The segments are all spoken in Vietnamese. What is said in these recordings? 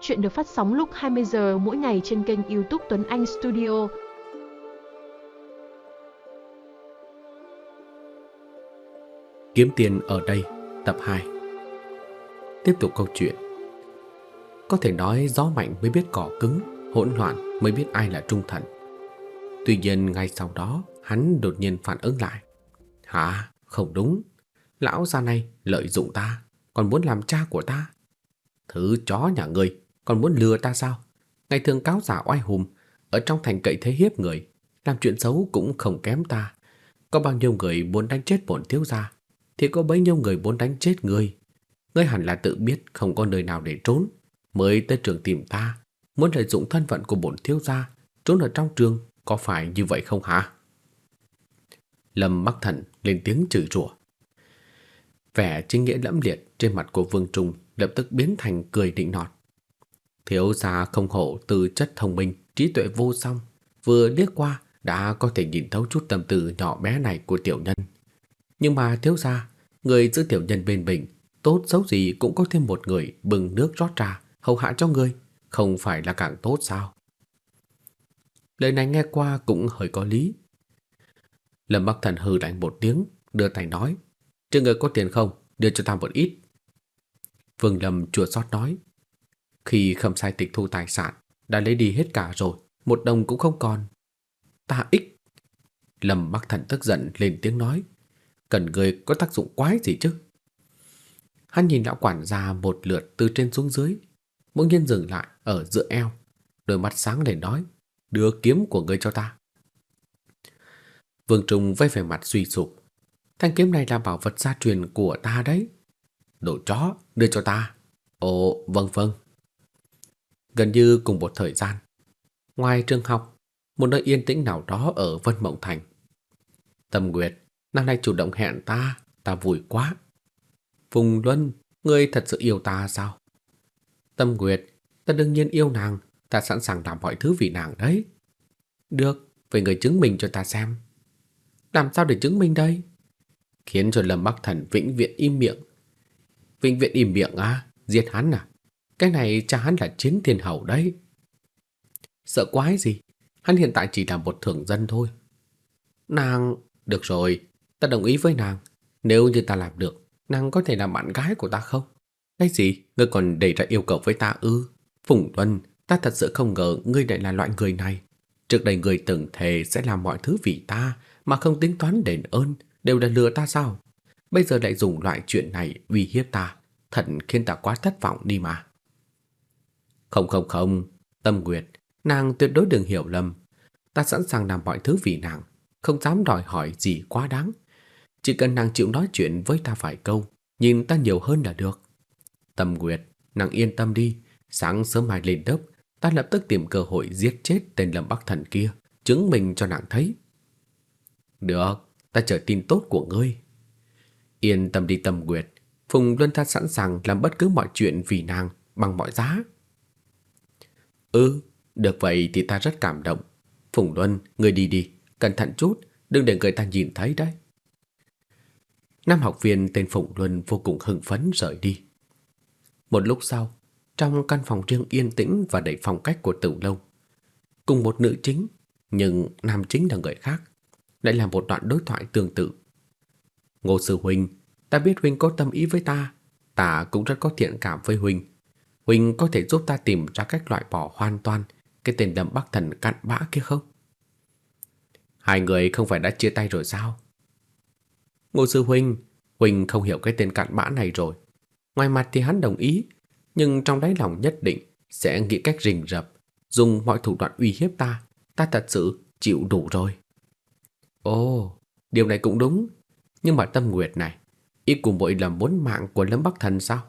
Chuyện được phát sóng lúc 20 giờ mỗi ngày trên kênh YouTube Tuấn Anh Studio. Kiếm tiền ở đây, tập 2 Tiếp tục câu chuyện. Có thể nói gió mạnh mới biết cỏ cứng Hỗn loạn mới biết ai là trung thần. Tuy nhiên ngay sau đó Hắn đột nhiên phản ứng lại. Hả? Không đúng. Lão già này lợi dụng ta Còn muốn làm cha của ta. Thứ chó nhà ngươi. Còn muốn lừa ta sao? Ngày thường cáo giả oai hùng, Ở trong thành cậy thế hiếp người, Làm chuyện xấu cũng không kém ta. Có bao nhiêu người muốn đánh chết bổn thiếu gia, Thì có bấy nhiêu người muốn đánh chết ngươi. Ngươi hẳn là tự biết không có nơi nào để trốn, Mới tới trường tìm ta. Muốn lợi dụng thân phận của bổn thiếu gia, Trốn ở trong trường, Có phải như vậy không hả? Lâm Bắc Thần lên tiếng chửi rủa. Vẻ chính nghĩa lẫm liệt trên mặt của Vương Trung lập tức biến thành cười định nọt. Thiếu gia không hổ từ chất thông minh, trí tuệ vô song, vừa liếc qua đã có thể nhìn thấu chút tâm tư nhỏ bé này của tiểu nhân. Nhưng mà thiếu gia, người giữ tiểu nhân bên mình, tốt xấu gì cũng có thêm một người bưng nước rót trà, hầu hạ cho người, không phải là càng tốt sao? Lời này nghe qua cũng hơi có lý. Lâm Bắc Thần hừ lạnh một tiếng, đưa tay nói, "Trên người có tiền không? Đưa cho ta một ít." Vương Lâm chua xót nói, "Khi khâm sai tịch thu tài sản, đã lấy đi hết cả rồi, một đồng cũng không còn." "Ta ích." Lâm Bắc Thần tức giận lên tiếng nói, "Cần người có tác dụng quái gì chứ?" Hắn nhìn lão quản gia một lượt từ trên xuống dưới, bỗng nhiên dừng lại ở giữa eo, đôi mắt sáng lên nói, "Đưa kiếm của ngươi cho ta." Vương Trung vây về mặt suy sụp. Thanh kiếm này là bảo vật gia truyền của ta đấy. Đồ chó, đưa cho ta. Ồ, vâng vâng. Gần như cùng một thời gian, ngoài trường học, một nơi yên tĩnh nào đó ở Vân Mộng Thành. Tâm Nguyệt, năm nay chủ động hẹn ta, ta vui quá. Phùng Luân, ngươi thật sự yêu ta sao? Tâm Nguyệt, ta đương nhiên yêu nàng, ta sẵn sàng làm mọi thứ vì nàng đấy. Được, vậy người chứng minh cho ta xem. Làm sao để chứng minh đây? Khiến cho Lâm Bắc Thần vĩnh viễn im miệng. Vĩnh viễn im miệng à? Giết hắn à? Cái này cha hắn là chiến thiên hậu đấy. Sợ quái gì? Hắn hiện tại chỉ là một thường dân thôi. Nàng... Được rồi, ta đồng ý với nàng. Nếu như ta làm được, nàng có thể làm bạn gái của ta không? Cái gì? Ngươi còn đề ra yêu cầu với ta ư? Phùng Tuân, ta thật sự không ngờ ngươi lại là loại người này. Trước đây ngươi từng thề sẽ làm mọi thứ vì ta, mà không tính toán đền ơn, đều là lừa ta sao? Bây giờ lại dùng loại chuyện này uy hiếp ta, thật khiến ta quá thất vọng đi mà. Không không không, Tâm Nguyệt, nàng tuyệt đối đừng hiểu lầm. Ta sẵn sàng làm mọi thứ vì nàng, không dám đòi hỏi gì quá đáng. Chỉ cần nàng chịu nói chuyện với ta vài câu, nhìn ta nhiều hơn là được. Tâm Nguyệt, nàng yên tâm đi, sáng sớm mai lên lớp, ta lập tức tìm cơ hội giết chết tên Lâm Bắc Thần kia, chứng minh cho nàng thấy. Được, ta chờ tin tốt của ngươi. Yên tâm đi tâm nguyệt, Phùng Luân ta sẵn sàng làm bất cứ mọi chuyện vì nàng bằng mọi giá. Ừ, được vậy thì ta rất cảm động. Phùng Luân, ngươi đi đi, cẩn thận chút, đừng để người ta nhìn thấy đấy. Nam học viên tên Phùng Luân vô cùng hưng phấn rời đi. Một lúc sau, trong căn phòng riêng yên tĩnh và đầy phong cách của tử lâu, cùng một nữ chính, nhưng nam chính là người khác, lại là một đoạn đối thoại tương tự. Ngô Sư Huynh, ta biết Huynh có tâm ý với ta, ta cũng rất có thiện cảm với Huynh. Huynh có thể giúp ta tìm ra cách loại bỏ hoàn toàn cái tên đầm bắc thần cặn bã kia không? Hai người không phải đã chia tay rồi sao? Ngô Sư Huynh, Huynh không hiểu cái tên cặn bã này rồi. Ngoài mặt thì hắn đồng ý, nhưng trong đáy lòng nhất định sẽ nghĩ cách rình rập, dùng mọi thủ đoạn uy hiếp ta. Ta thật sự chịu đủ rồi. Ồ, điều này cũng đúng. Nhưng mà Tâm Nguyệt này, ý của mỗi là muốn mạng của Lâm Bắc Thần sao?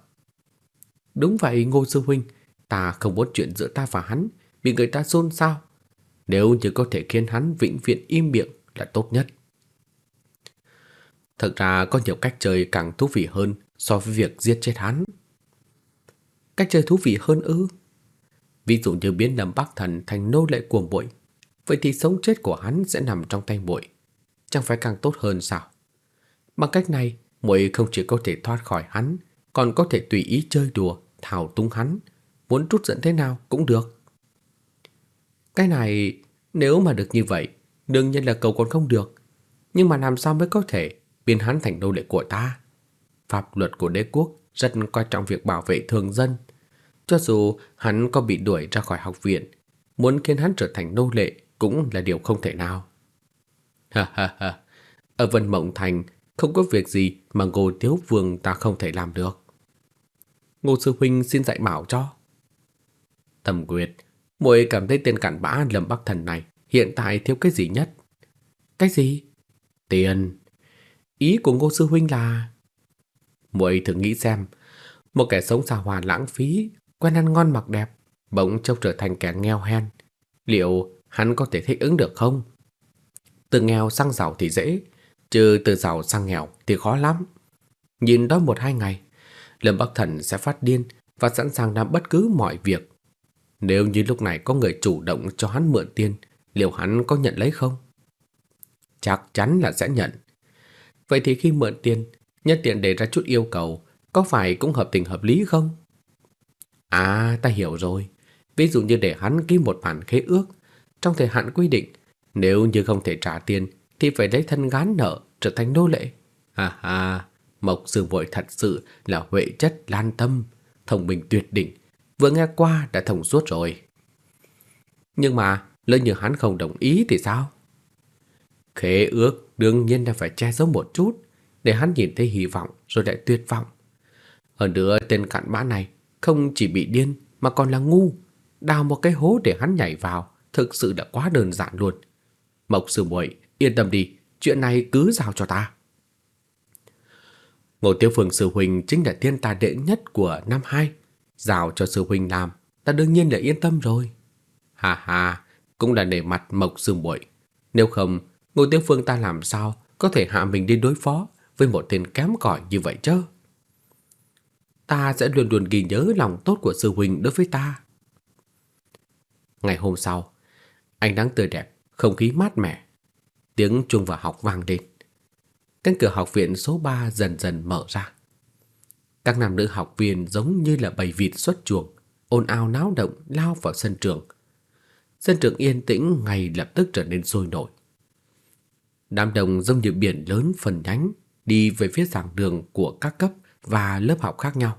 Đúng vậy Ngô Sư Huynh, ta không muốn chuyện giữa ta và hắn bị người ta xôn xao. Nếu như có thể khiến hắn vĩnh viễn im miệng là tốt nhất. Thật ra có nhiều cách chơi càng thú vị hơn so với việc giết chết hắn. Cách chơi thú vị hơn ư? Ví dụ như biến Lâm Bắc Thần thành nô lệ của muội. vậy thì sống chết của hắn sẽ nằm trong tay muội, chẳng phải càng tốt hơn sao? Bằng cách này, muội không chỉ có thể thoát khỏi hắn, còn có thể tùy ý chơi đùa, thao túng hắn, muốn trút giận thế nào cũng được. Cái này nếu mà được như vậy, đương nhiên là cầu còn không được, nhưng mà làm sao mới có thể biến hắn thành nô lệ của ta? Pháp luật của đế quốc rất coi trọng việc bảo vệ thường dân. Cho dù hắn có bị đuổi ra khỏi học viện, muốn khiến hắn trở thành nô lệ cũng là điều không thể nào. Ha ha ha, ở Vân Mộng Thành không có việc gì mà Ngô Tiếu Vương ta không thể làm được. Ngô Sư Huynh xin dạy bảo cho. Thẩm Quyệt, muội cảm thấy tên cặn bã Lâm Bắc Thần này hiện tại thiếu cái gì nhất? Cái gì? Tiền. Ý của Ngô Sư Huynh là... Muội thử nghĩ xem, một kẻ sống xa hoa lãng phí, quen ăn ngon mặc đẹp, bỗng chốc trở thành kẻ nghèo hèn. Liệu hắn có thể thích ứng được không? Từ nghèo sang giàu thì dễ, chứ từ giàu sang nghèo thì khó lắm. Nhìn đó một hai ngày, Lâm Bắc Thần sẽ phát điên và sẵn sàng làm bất cứ mọi việc. Nếu như lúc này có người chủ động cho hắn mượn tiền, liệu hắn có nhận lấy không? Chắc chắn là sẽ nhận. Vậy thì khi mượn tiền, nhất tiện đề ra chút yêu cầu, có phải cũng hợp tình hợp lý không? À, ta hiểu rồi. Ví dụ như để hắn ký một bản khế ước, trong thời hạn quy định, nếu như không thể trả tiền thì phải lấy thân gán nợ trở thành nô lệ. ha ha, Mộc Sư Vội thật sự là huệ chất lan tâm, thông minh tuyệt đỉnh, vừa nghe qua đã thông suốt rồi. Nhưng mà lỡ như hắn không đồng ý thì sao? Khế ước đương nhiên là phải che giấu một chút để hắn nhìn thấy hy vọng rồi lại tuyệt vọng. Hơn nữa tên cặn bã này không chỉ bị điên mà còn là ngu, đào một cái hố để hắn nhảy vào, thực sự đã quá đơn giản luôn. Mộc Sư Muội, yên tâm đi, chuyện này cứ giao cho ta. Ngô Tiêu Phương sư huynh chính là thiên tài đệ nhất của năm hai, giao cho sư huynh làm, ta đương nhiên là yên tâm rồi. Hà hà, cũng là để mặt Mộc sư muội, nếu không, Ngô Tiêu Phương ta làm sao có thể hạ mình đi đối phó với một tên kém cỏi như vậy chứ? Ta sẽ luôn luôn ghi nhớ lòng tốt của sư huynh đối với ta. Ngày hôm sau, ánh nắng tươi đẹp, không khí mát mẻ, tiếng chuông vào học vang lên. Cánh cửa học viện số 3 dần dần mở ra. Các nam nữ học viên giống như là bầy vịt xuất chuồng, ồn ào náo động lao vào sân trường. Sân trường yên tĩnh ngay lập tức trở nên sôi nổi. Đám đông giống như biển lớn phần nhánh đi về phía giảng đường của các cấp và lớp học khác nhau.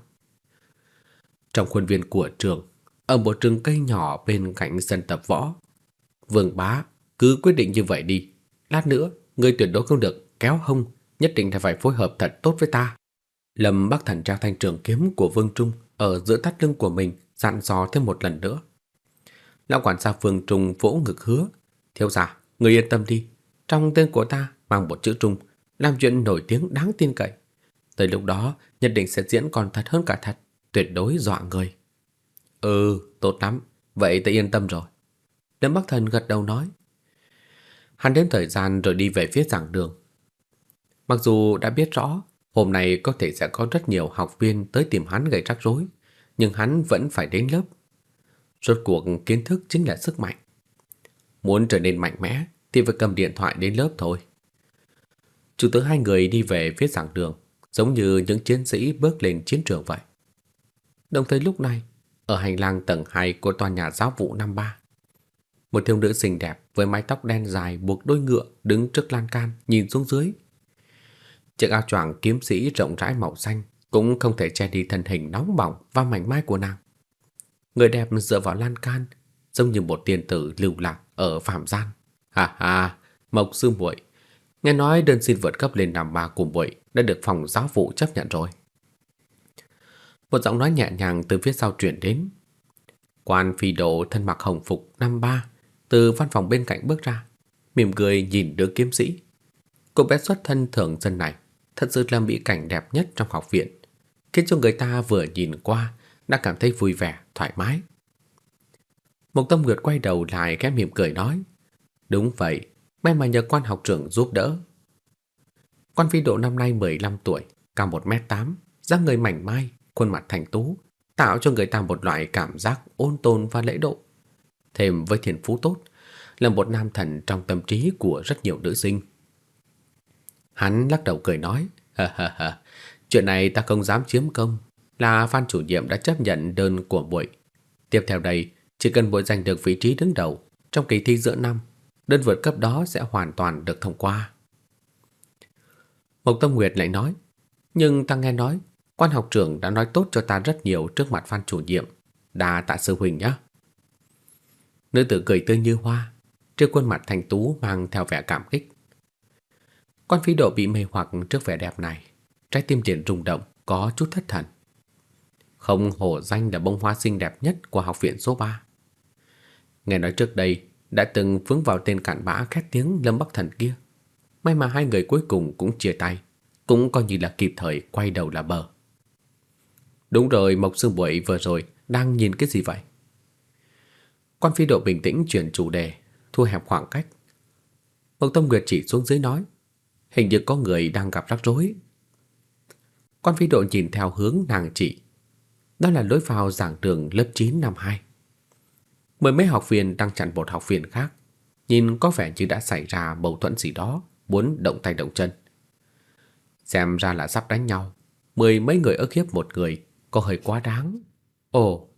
Trong khuôn viên của trường, ở một trường cây nhỏ bên cạnh sân tập võ, Vương Bá cứ quyết định như vậy đi, lát nữa người tuyệt đối không được kéo hông, nhất định là phải phối hợp thật tốt với ta. Lâm Bắc Thần trao thanh trường kiếm của Vương Trung ở giữa thắt lưng của mình, dặn dò thêm một lần nữa. Lão quản gia Vương Trung vỗ ngực hứa, "Thiếu gia, người yên tâm đi, trong tên của ta mang một chữ Trung, làm chuyện nổi tiếng đáng tin cậy. Tới lúc đó, nhất định sẽ diễn còn thật hơn cả thật, tuyệt đối dọa người." "Ừ, tốt lắm, vậy ta yên tâm rồi." Lâm Bắc Thần gật đầu nói. Hắn đến thời gian rồi đi về phía giảng đường. Mặc dù đã biết rõ hôm nay có thể sẽ có rất nhiều học viên tới tìm hắn gây rắc rối, nhưng hắn vẫn phải đến lớp. Rốt cuộc kiến thức chính là sức mạnh. Muốn trở nên mạnh mẽ thì phải cầm điện thoại đến lớp thôi. Chủ tớ hai người đi về phía giảng đường, giống như những chiến sĩ bước lên chiến trường vậy. Đồng thời lúc này, ở hành lang tầng 2 của tòa nhà giáo vụ năm ba, một thiếu nữ xinh đẹp với mái tóc đen dài buộc đôi ngựa đứng trước lan can nhìn xuống dưới. Chiếc áo choàng kiếm sĩ rộng rãi màu xanh cũng không thể che đi thân hình nóng bỏng và mảnh mai của nàng. Người đẹp dựa vào lan can, giống như một tiên tử lưu lạc ở phạm gian. Ha ha, Mộc Sư muội, nghe nói đơn xin vượt cấp lên làm bà của muội đã được phòng giáo vụ chấp nhận rồi. Một giọng nói nhẹ nhàng từ phía sau truyền đến. Quan phi độ thân mặc hồng phục năm ba từ văn phòng bên cạnh bước ra, mỉm cười nhìn đứa kiếm sĩ. Cô bé xuất thân thường dân này thật sự là mỹ cảnh đẹp nhất trong học viện, khiến cho người ta vừa nhìn qua đã cảm thấy vui vẻ, thoải mái. Một tâm nguyệt quay đầu lại khẽ mỉm cười nói, đúng vậy, may mà nhờ quan học trưởng giúp đỡ. Quan phi độ năm nay 15 tuổi, cao 1m8, dáng người mảnh mai, khuôn mặt thành tú, tạo cho người ta một loại cảm giác ôn tồn và lễ độ thêm với thiên phú tốt, là một nam thần trong tâm trí của rất nhiều nữ sinh. Hắn lắc đầu cười nói, ha ha ha, chuyện này ta không dám chiếm công, là Phan chủ nhiệm đã chấp nhận đơn của buổi. Tiếp theo đây, chỉ cần buổi giành được vị trí đứng đầu trong kỳ thi giữa năm, đơn vượt cấp đó sẽ hoàn toàn được thông qua. Mộc Tâm Nguyệt lại nói, nhưng ta nghe nói, quan học trưởng đã nói tốt cho ta rất nhiều trước mặt Phan chủ nhiệm, đà tạ sư huynh nhé. Nữ tử cười tươi như hoa, trên khuôn mặt thành tú mang theo vẻ cảm kích. Quan phi độ bị mê hoặc trước vẻ đẹp này, trái tim liền rung động, có chút thất thần. Không hổ danh là bông hoa xinh đẹp nhất của học viện số 3. Nghe nói trước đây đã từng vướng vào tên cặn bã khét tiếng Lâm Bắc Thần kia. May mà hai người cuối cùng cũng chia tay, cũng coi như là kịp thời quay đầu là bờ. Đúng rồi, Mộc Sương Bội vừa rồi đang nhìn cái gì vậy? Quan phi độ bình tĩnh chuyển chủ đề, thu hẹp khoảng cách. Mộc Tâm Nguyệt chỉ xuống dưới nói, hình như có người đang gặp rắc rối. Quan phi độ nhìn theo hướng nàng chỉ, đó là lối vào giảng đường lớp 9 năm 2. Mười mấy học viên đang chặn một học viên khác, nhìn có vẻ như đã xảy ra mâu thuẫn gì đó, muốn động tay động chân. Xem ra là sắp đánh nhau, mười mấy người ức hiếp một người, có hơi quá đáng. Ồ,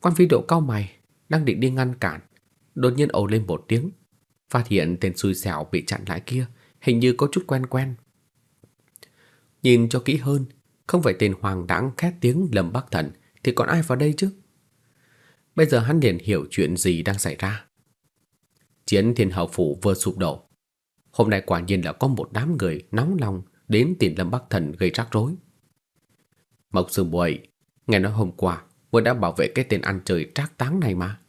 quan phi độ cao mày, đang định đi ngăn cản, đột nhiên ồ lên một tiếng, phát hiện tên xui xẻo bị chặn lại kia, hình như có chút quen quen. Nhìn cho kỹ hơn, không phải tên hoàng đãng khét tiếng Lâm Bắc Thần thì còn ai vào đây chứ? Bây giờ hắn liền hiểu chuyện gì đang xảy ra. Chiến thiên hầu phủ vừa sụp đổ. Hôm nay quả nhiên là có một đám người nóng lòng đến tìm Lâm Bắc Thần gây rắc rối. Mộc Sư Bội, nghe nói hôm qua vừa đã bảo vệ cái tên ăn chơi trác táng này mà.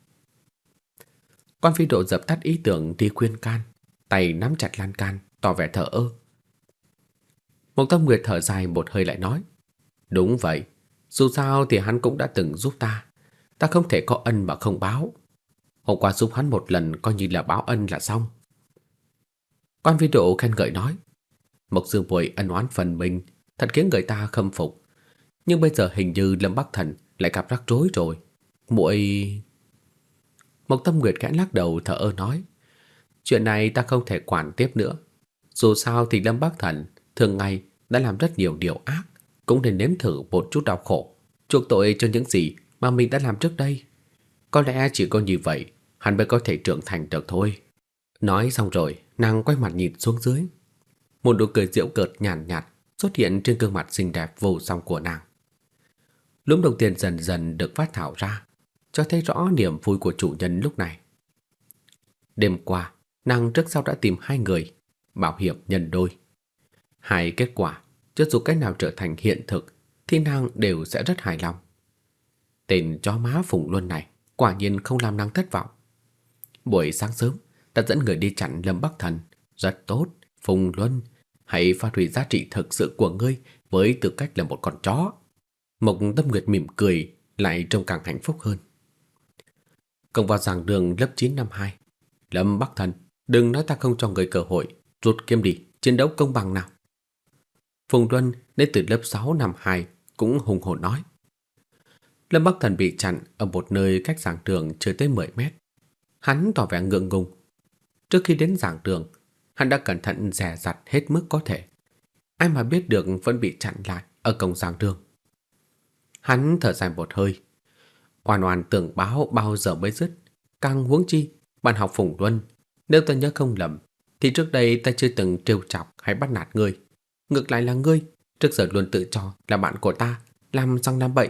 Quan phi độ dập tắt ý tưởng đi khuyên can, tay nắm chặt lan can, tỏ vẻ thở ơ. Mộc Tâm Nguyệt thở dài một hơi lại nói, đúng vậy, dù sao thì hắn cũng đã từng giúp ta, ta không thể có ân mà không báo. Hôm qua giúp hắn một lần coi như là báo ân là xong. Quan Vi độ khen ngợi nói, Mộc Dương Bội ân oán phần mình, thật khiến người ta khâm phục. Nhưng bây giờ hình như Lâm Bắc Thần lại gặp rắc rối rồi. Muội Mộc Tâm Nguyệt khẽ lắc đầu thở ơ nói, chuyện này ta không thể quản tiếp nữa. Dù sao thì Lâm Bắc Thần thường ngày đã làm rất nhiều điều ác, cũng nên nếm thử một chút đau khổ, chuộc tội cho những gì mà mình đã làm trước đây. Có lẽ chỉ có như vậy, hắn mới có thể trưởng thành được thôi. Nói xong rồi, nàng quay mặt nhìn xuống dưới. Một nụ cười giễu cợt nhàn nhạt, nhạt xuất hiện trên gương mặt xinh đẹp vô song của nàng. Lúm đồng tiền dần dần được phát thảo ra, cho thấy rõ niềm vui của chủ nhân lúc này. Đêm qua, nàng trước sau đã tìm hai người, bảo hiểm nhân đôi. Hai kết quả, cho dù cách nào trở thành hiện thực, thì nàng đều sẽ rất hài lòng. Tên chó má Phùng Luân này quả nhiên không làm nàng thất vọng. Buổi sáng sớm, ta dẫn người đi chặn Lâm Bắc Thần. Rất tốt, Phùng Luân, hãy phát huy giá trị thực sự của ngươi với tư cách là một con chó. Mộc Tâm Nguyệt mỉm cười, lại trông càng hạnh phúc hơn. Công vào giảng đường lớp 9 năm 2. Lâm Bắc Thần, đừng nói ta không cho người cơ hội, rút kiếm đi, chiến đấu công bằng nào. Phùng Luân đến từ lớp 6 năm 2 cũng hùng hồn nói. Lâm Bắc Thần bị chặn ở một nơi cách giảng trường chưa tới 10 mét. Hắn tỏ vẻ ngượng ngùng. Trước khi đến giảng trường, hắn đã cẩn thận dè dặt hết mức có thể. Ai mà biết được vẫn bị chặn lại ở cổng giảng trường. Hắn thở dài một hơi. Oan oan tưởng báo bao giờ mới dứt. Càng huống chi, bạn học Phùng Luân. Nếu tôi nhớ không lầm, thì trước đây ta chưa từng trêu chọc hay bắt nạt ngươi. Ngược lại là ngươi, trước giờ luôn tự cho là bạn của ta, làm xong làm bậy.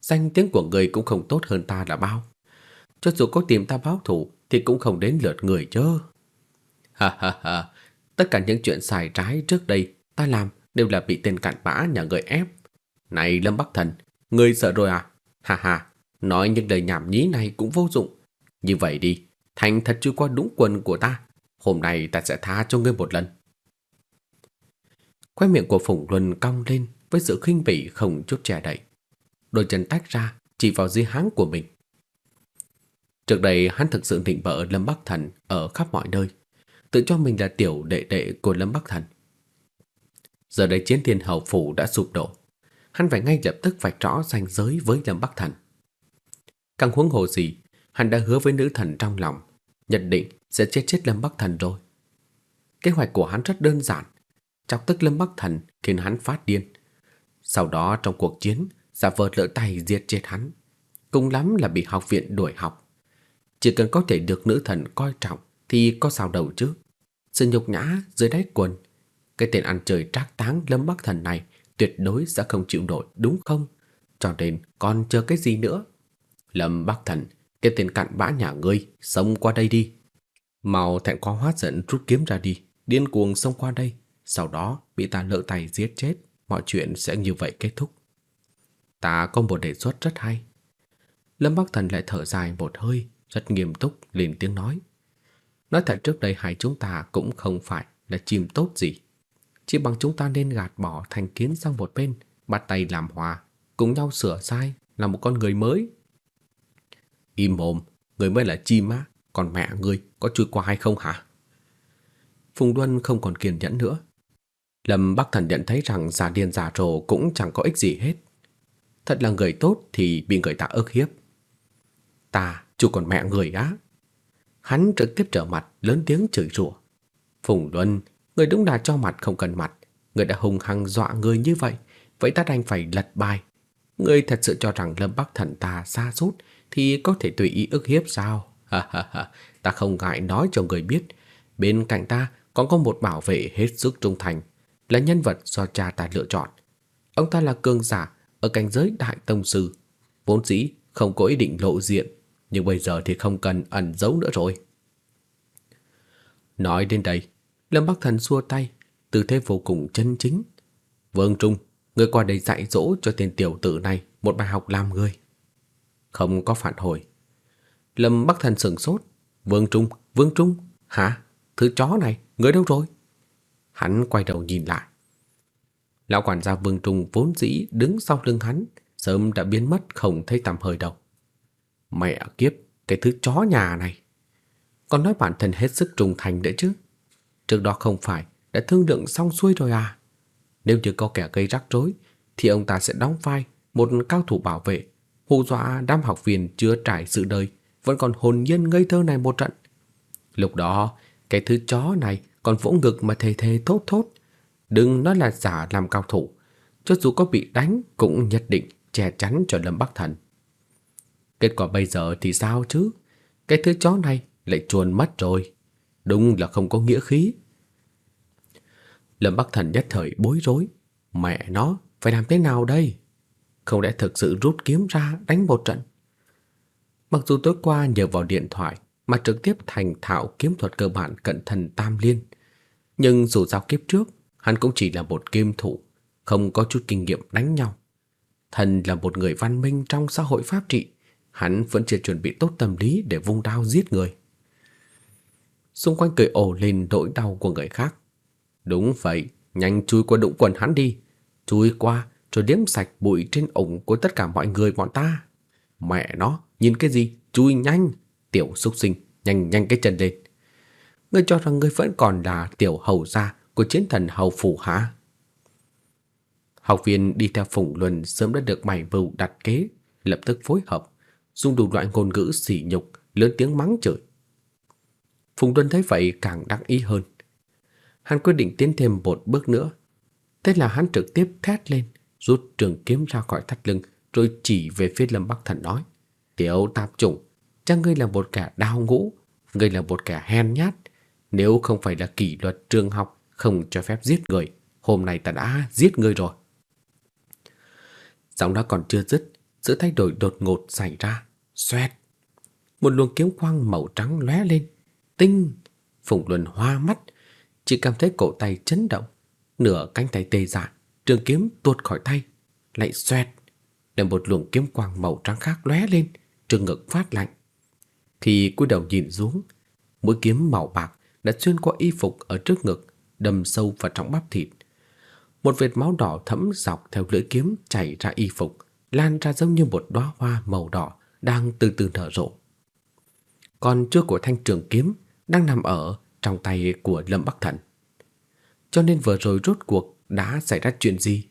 Danh tiếng của ngươi cũng không tốt hơn ta là bao. Cho dù có tìm ta báo thủ thì cũng không đến lượt người chứ. Ha ha ha, tất cả những chuyện sai trái trước đây ta làm đều là bị tên cặn bã nhà người ép. Này Lâm Bắc Thần, ngươi sợ rồi à? Ha ha, nói những lời nhảm nhí này cũng vô dụng. Như vậy đi, thành thật chưa qua đúng quần của ta. Hôm nay ta sẽ tha cho ngươi một lần. Khóe miệng của Phùng Luân cong lên với sự khinh bỉ không chút che đậy. Đôi chân tách ra chỉ vào dưới háng của mình. Trước đây hắn thực sự định bợ Lâm Bắc Thần ở khắp mọi nơi, tự cho mình là tiểu đệ đệ của Lâm Bắc Thần. Giờ đây chiến thiên hậu phủ đã sụp đổ, hắn phải ngay lập tức vạch rõ ranh giới với Lâm Bắc Thần. Càng huống hồ gì, hắn đã hứa với nữ thần trong lòng, nhận định sẽ chết chết Lâm Bắc Thần rồi. Kế hoạch của hắn rất đơn giản, chọc tức Lâm Bắc Thần khiến hắn phát điên. Sau đó trong cuộc chiến, giả vờ lỡ tay giết chết hắn. cùng lắm là bị học viện đuổi học. Chỉ cần có thể được nữ thần coi trọng thì có sao đâu chứ. Sự nhục nhã dưới đáy quần, cái tên ăn chơi trác táng Lâm Bắc Thần này tuyệt đối sẽ không chịu nổi đúng không? Cho nên còn chờ cái gì nữa? Lâm Bắc Thần, cái tên cặn bã nhà ngươi, xông qua đây đi. Màu thẹn quá hóa giận rút kiếm ra đi, điên cuồng xông qua đây, sau đó bị ta lỡ tay giết chết, mọi chuyện sẽ như vậy kết thúc. Ta có một đề xuất rất hay. Lâm Bắc Thần lại thở dài một hơi, rất nghiêm túc lên tiếng nói. Nói thật trước đây hai chúng ta cũng không phải là chim tốt gì. Chỉ bằng chúng ta nên gạt bỏ thành kiến sang một bên, bắt tay làm hòa, cùng nhau sửa sai, là một con người mới. Im mồm, người mới là chim á, còn mẹ ngươi có chui qua hay không hả? Phùng Luân không còn kiên nhẫn nữa. Lâm Bắc Thần nhận thấy rằng giả điên giả rồ cũng chẳng có ích gì hết. Thật là người tốt thì bị người ta ức hiếp. Ta, chú còn mẹ người á. Hắn trực tiếp trở mặt, lớn tiếng chửi rủa. Phùng Luân, người đúng là cho mặt không cần mặt. Người đã hùng hăng dọa người như vậy, vậy ta đành phải lật bài. Người thật sự cho rằng Lâm Bắc Thần ta xa sút thì có thể tùy ý ức hiếp sao? Ha ha ha, ta không ngại nói cho người biết. Bên cạnh ta còn có một bảo vệ hết sức trung thành, là nhân vật do cha ta lựa chọn. Ông ta là cường giả ở cảnh giới đại tông sư, vốn dĩ không có ý định lộ diện, nhưng bây giờ thì không cần ẩn giấu nữa rồi. Nói đến đây, Lâm Bắc Thần xua tay, tư thế vô cùng chân chính. Vương Trung, người qua đây dạy dỗ cho tên tiểu tử này một bài học làm người. Không có phản hồi. Lâm Bắc Thần sửng sốt. Vương Trung, Vương Trung, hả? Thứ chó này, người đâu rồi? Hắn quay đầu nhìn lại. Lão quản gia Vương Trung vốn dĩ đứng sau lưng hắn, sớm đã biến mất không thấy tăm hơi đâu. Mẹ kiếp, cái thứ chó nhà này. Còn nói bản thân hết sức trung thành đấy chứ. Trước đó không phải đã thương lượng xong xuôi rồi à? Nếu như có kẻ gây rắc rối, thì ông ta sẽ đóng vai một cao thủ bảo vệ, hù dọa đám học viên chưa trải sự đời, vẫn còn hồn nhiên ngây thơ này một trận. Lúc đó, cái thứ chó này còn vỗ ngực mà thề thề thốt thốt. Đừng nói là giả làm cao thủ, cho dù có bị đánh cũng nhất định che chắn cho Lâm Bắc Thần. Kết quả bây giờ thì sao chứ? Cái thứ chó này lại chuồn mất rồi. Đúng là không có nghĩa khí. Lâm Bắc Thần nhất thời bối rối. Mẹ nó, phải làm thế nào đây? Không lẽ thực sự rút kiếm ra đánh một trận? Mặc dù tối qua nhờ vào điện thoại mà trực tiếp thành thạo kiếm thuật cơ bản cận thần tam liên, nhưng dù giao kiếp trước, hắn cũng chỉ là một kim thủ, không có chút kinh nghiệm đánh nhau. Thần là một người văn minh trong xã hội pháp trị, hắn vẫn chưa chuẩn bị tốt tâm lý để vung đao giết người. Xung quanh cười ồ lên nỗi đau của người khác. Đúng vậy, nhanh chui qua đụng quần hắn đi. Chui qua rồi đếm sạch bụi trên ổng của tất cả mọi người bọn ta. Mẹ nó, nhìn cái gì? Chui nhanh. Tiểu xúc sinh, nhanh nhanh cái chân lên. Ngươi cho rằng ngươi vẫn còn là tiểu hầu gia của chiến thần hầu phủ hả? Học viên đi theo Phùng Luân sớm đã được mày vưu đặt kế, lập tức phối hợp, dùng đủ loại ngôn ngữ sỉ nhục, lớn tiếng mắng chửi. Phùng Luân thấy vậy càng đắc ý hơn. Hắn quyết định tiến thêm một bước nữa. Thế là hắn trực tiếp thét lên, rút trường kiếm ra khỏi thắt lưng, rồi chỉ về phía Lâm Bắc Thần nói. Tiểu tạp chủng, cha ngươi là một kẻ đau ngũ, ngươi là một kẻ hèn nhát. Nếu không phải là kỷ luật trường học không cho phép giết người, hôm nay ta đã giết ngươi rồi. Giọng đó còn chưa dứt, sự thay đổi đột ngột xảy ra. Xoẹt! Một luồng kiếm quang màu trắng lóe lên. Tinh! Phùng Luân hoa mắt, chỉ cảm thấy cổ tay chấn động. Nửa cánh tay tê dại, trường kiếm tuột khỏi tay. Lại xoẹt! Để một luồng kiếm quang màu trắng khác lóe lên, trường ngực phát lạnh. Khi cúi đầu nhìn xuống, mũi kiếm màu bạc đã xuyên qua y phục ở trước ngực, đâm sâu vào trong bắp thịt. Một vệt máu đỏ thẫm dọc theo lưỡi kiếm chảy ra y phục, lan ra giống như một đóa hoa màu đỏ đang từ từ nở rộ. Còn trước của thanh trường kiếm đang nằm ở trong tay của Lâm Bắc Thần. Cho nên vừa rồi rốt cuộc đã xảy ra chuyện gì?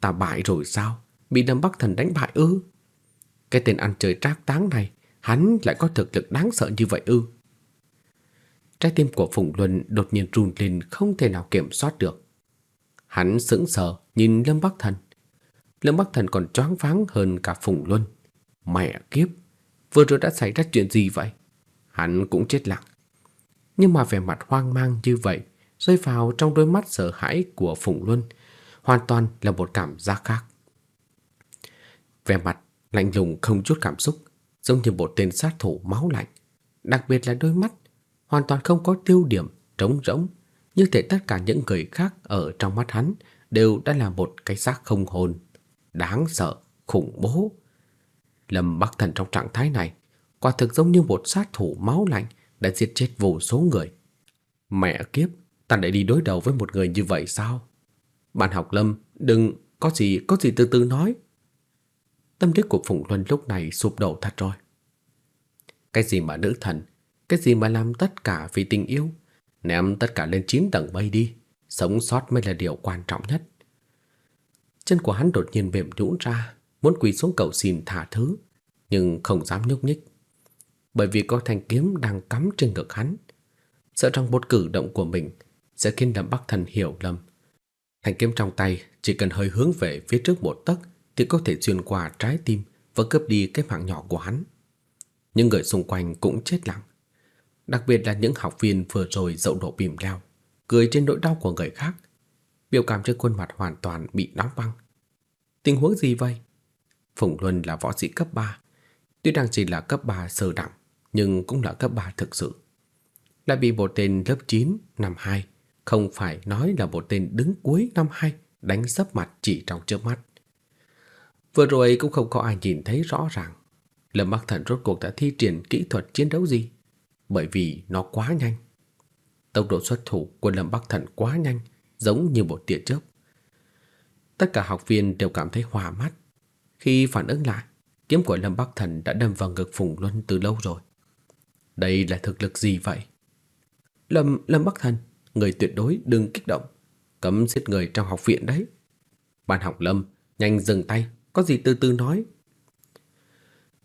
Ta bại rồi sao? Bị Lâm Bắc Thần đánh bại ư? Cái tên ăn chơi trác táng này, hắn lại có thực lực đáng sợ như vậy ư? Trái tim của Phùng Luân đột nhiên run lên không thể nào kiểm soát được. Hắn sững sờ nhìn Lâm Bắc Thần. Lâm Bắc Thần còn choáng váng hơn cả Phùng Luân. Mẹ kiếp, vừa rồi đã xảy ra chuyện gì vậy? Hắn cũng chết lặng. Nhưng mà vẻ mặt hoang mang như vậy rơi vào trong đôi mắt sợ hãi của Phùng Luân, hoàn toàn là một cảm giác khác. Vẻ mặt lạnh lùng không chút cảm xúc, giống như một tên sát thủ máu lạnh, đặc biệt là đôi mắt hoàn toàn không có tiêu điểm, trống rỗng, như thể tất cả những người khác ở trong mắt hắn đều đã là một cái xác không hồn, đáng sợ, khủng bố. Lâm Bắc Thần trong trạng thái này, quả thực giống như một sát thủ máu lạnh đã giết chết vô số người. Mẹ kiếp, ta lại đi đối đầu với một người như vậy sao? Bạn học Lâm, đừng, có gì, có gì từ từ nói. Tâm lý của Phùng Luân lúc này sụp đổ thật rồi. Cái gì mà nữ thần, cái gì mà làm tất cả vì tình yêu, ném tất cả lên chín tầng mây đi, sống sót mới là điều quan trọng nhất. Chân của hắn đột nhiên mềm nhũn ra, muốn quỳ xuống cầu xin tha thứ, nhưng không dám nhúc nhích. Bởi vì có thanh kiếm đang cắm trên ngực hắn, sợ rằng một cử động của mình sẽ khiến Lâm Bắc Thần hiểu lầm. Thanh kiếm trong tay chỉ cần hơi hướng về phía trước một tấc thì có thể xuyên qua trái tim và cướp đi cái mạng nhỏ của hắn. Những người xung quanh cũng chết lặng. Đặc biệt là những học viên vừa rồi dậu độ bìm leo, cười trên nỗi đau của người khác. Biểu cảm trên khuôn mặt hoàn toàn bị đóng băng. Tình huống gì vậy? Phùng Luân là võ sĩ cấp 3, tuy đang chỉ là cấp 3 sơ đẳng, nhưng cũng là cấp 3 thực sự. Lại bị một tên lớp 9 năm 2, không phải nói là một tên đứng cuối năm hai đánh sấp mặt chỉ trong chớp mắt. Vừa rồi cũng không có ai nhìn thấy rõ ràng. Lâm Bắc Thần rốt cuộc đã thi triển kỹ thuật chiến đấu gì? Bởi vì nó quá nhanh. Tốc độ xuất thủ của Lâm Bắc Thần quá nhanh Giống như một tia chớp. Tất cả học viên đều cảm thấy hòa mắt. Khi phản ứng lại Kiếm của Lâm Bắc Thần đã đâm vào ngực Phùng Luân từ lâu rồi. Đây là thực lực gì vậy? Lâm, Lâm Bắc Thần Người tuyệt đối đừng kích động Cấm giết người trong học viện đấy Ban học Lâm Nhanh dừng tay có gì từ từ nói.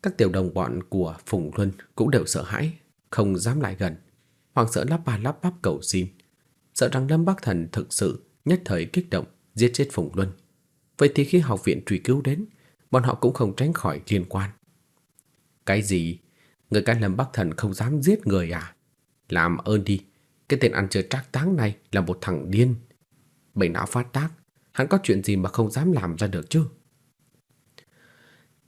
Các tiểu đồng bọn của Phùng Luân cũng đều sợ hãi, không dám lại gần, hoặc sợ lắp ba lắp bắp cầu xin, sợ rằng Lâm Bắc Thần thực sự nhất thời kích động giết chết Phùng Luân. Vậy thì khi học viện truy cứu đến, bọn họ cũng không tránh khỏi liên quan. Cái gì? Người can Lâm Bắc Thần không dám giết người à? Làm ơn đi, cái tên ăn chơi trác táng này là một thằng điên. Bệnh não phát tác, hắn có chuyện gì mà không dám làm ra được chứ?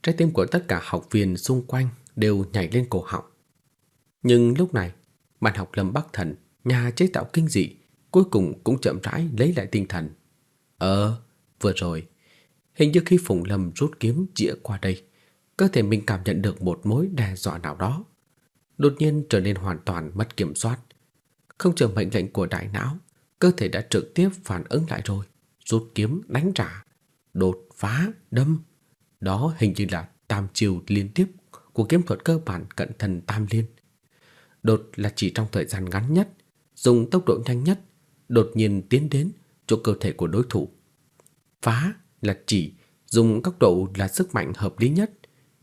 Trái tim của tất cả học viên xung quanh đều nhảy lên cổ họng. Nhưng lúc này, bạn học Lâm Bắc Thần, nhà chế tạo kinh dị, cuối cùng cũng chậm rãi lấy lại tinh thần. Ờ, vừa rồi, hình như khi Phùng Lâm rút kiếm chĩa qua đây, cơ thể mình cảm nhận được một mối đe dọa nào đó. Đột nhiên trở nên hoàn toàn mất kiểm soát. Không chờ mệnh lệnh của đại não, cơ thể đã trực tiếp phản ứng lại rồi, rút kiếm đánh trả, đột phá, đâm, đó hình như là tam chiều liên tiếp của kiếm thuật cơ bản cận thần tam liên. Đột là chỉ trong thời gian ngắn nhất, dùng tốc độ nhanh nhất, đột nhiên tiến đến chỗ cơ thể của đối thủ. Phá là chỉ dùng các độ là sức mạnh hợp lý nhất,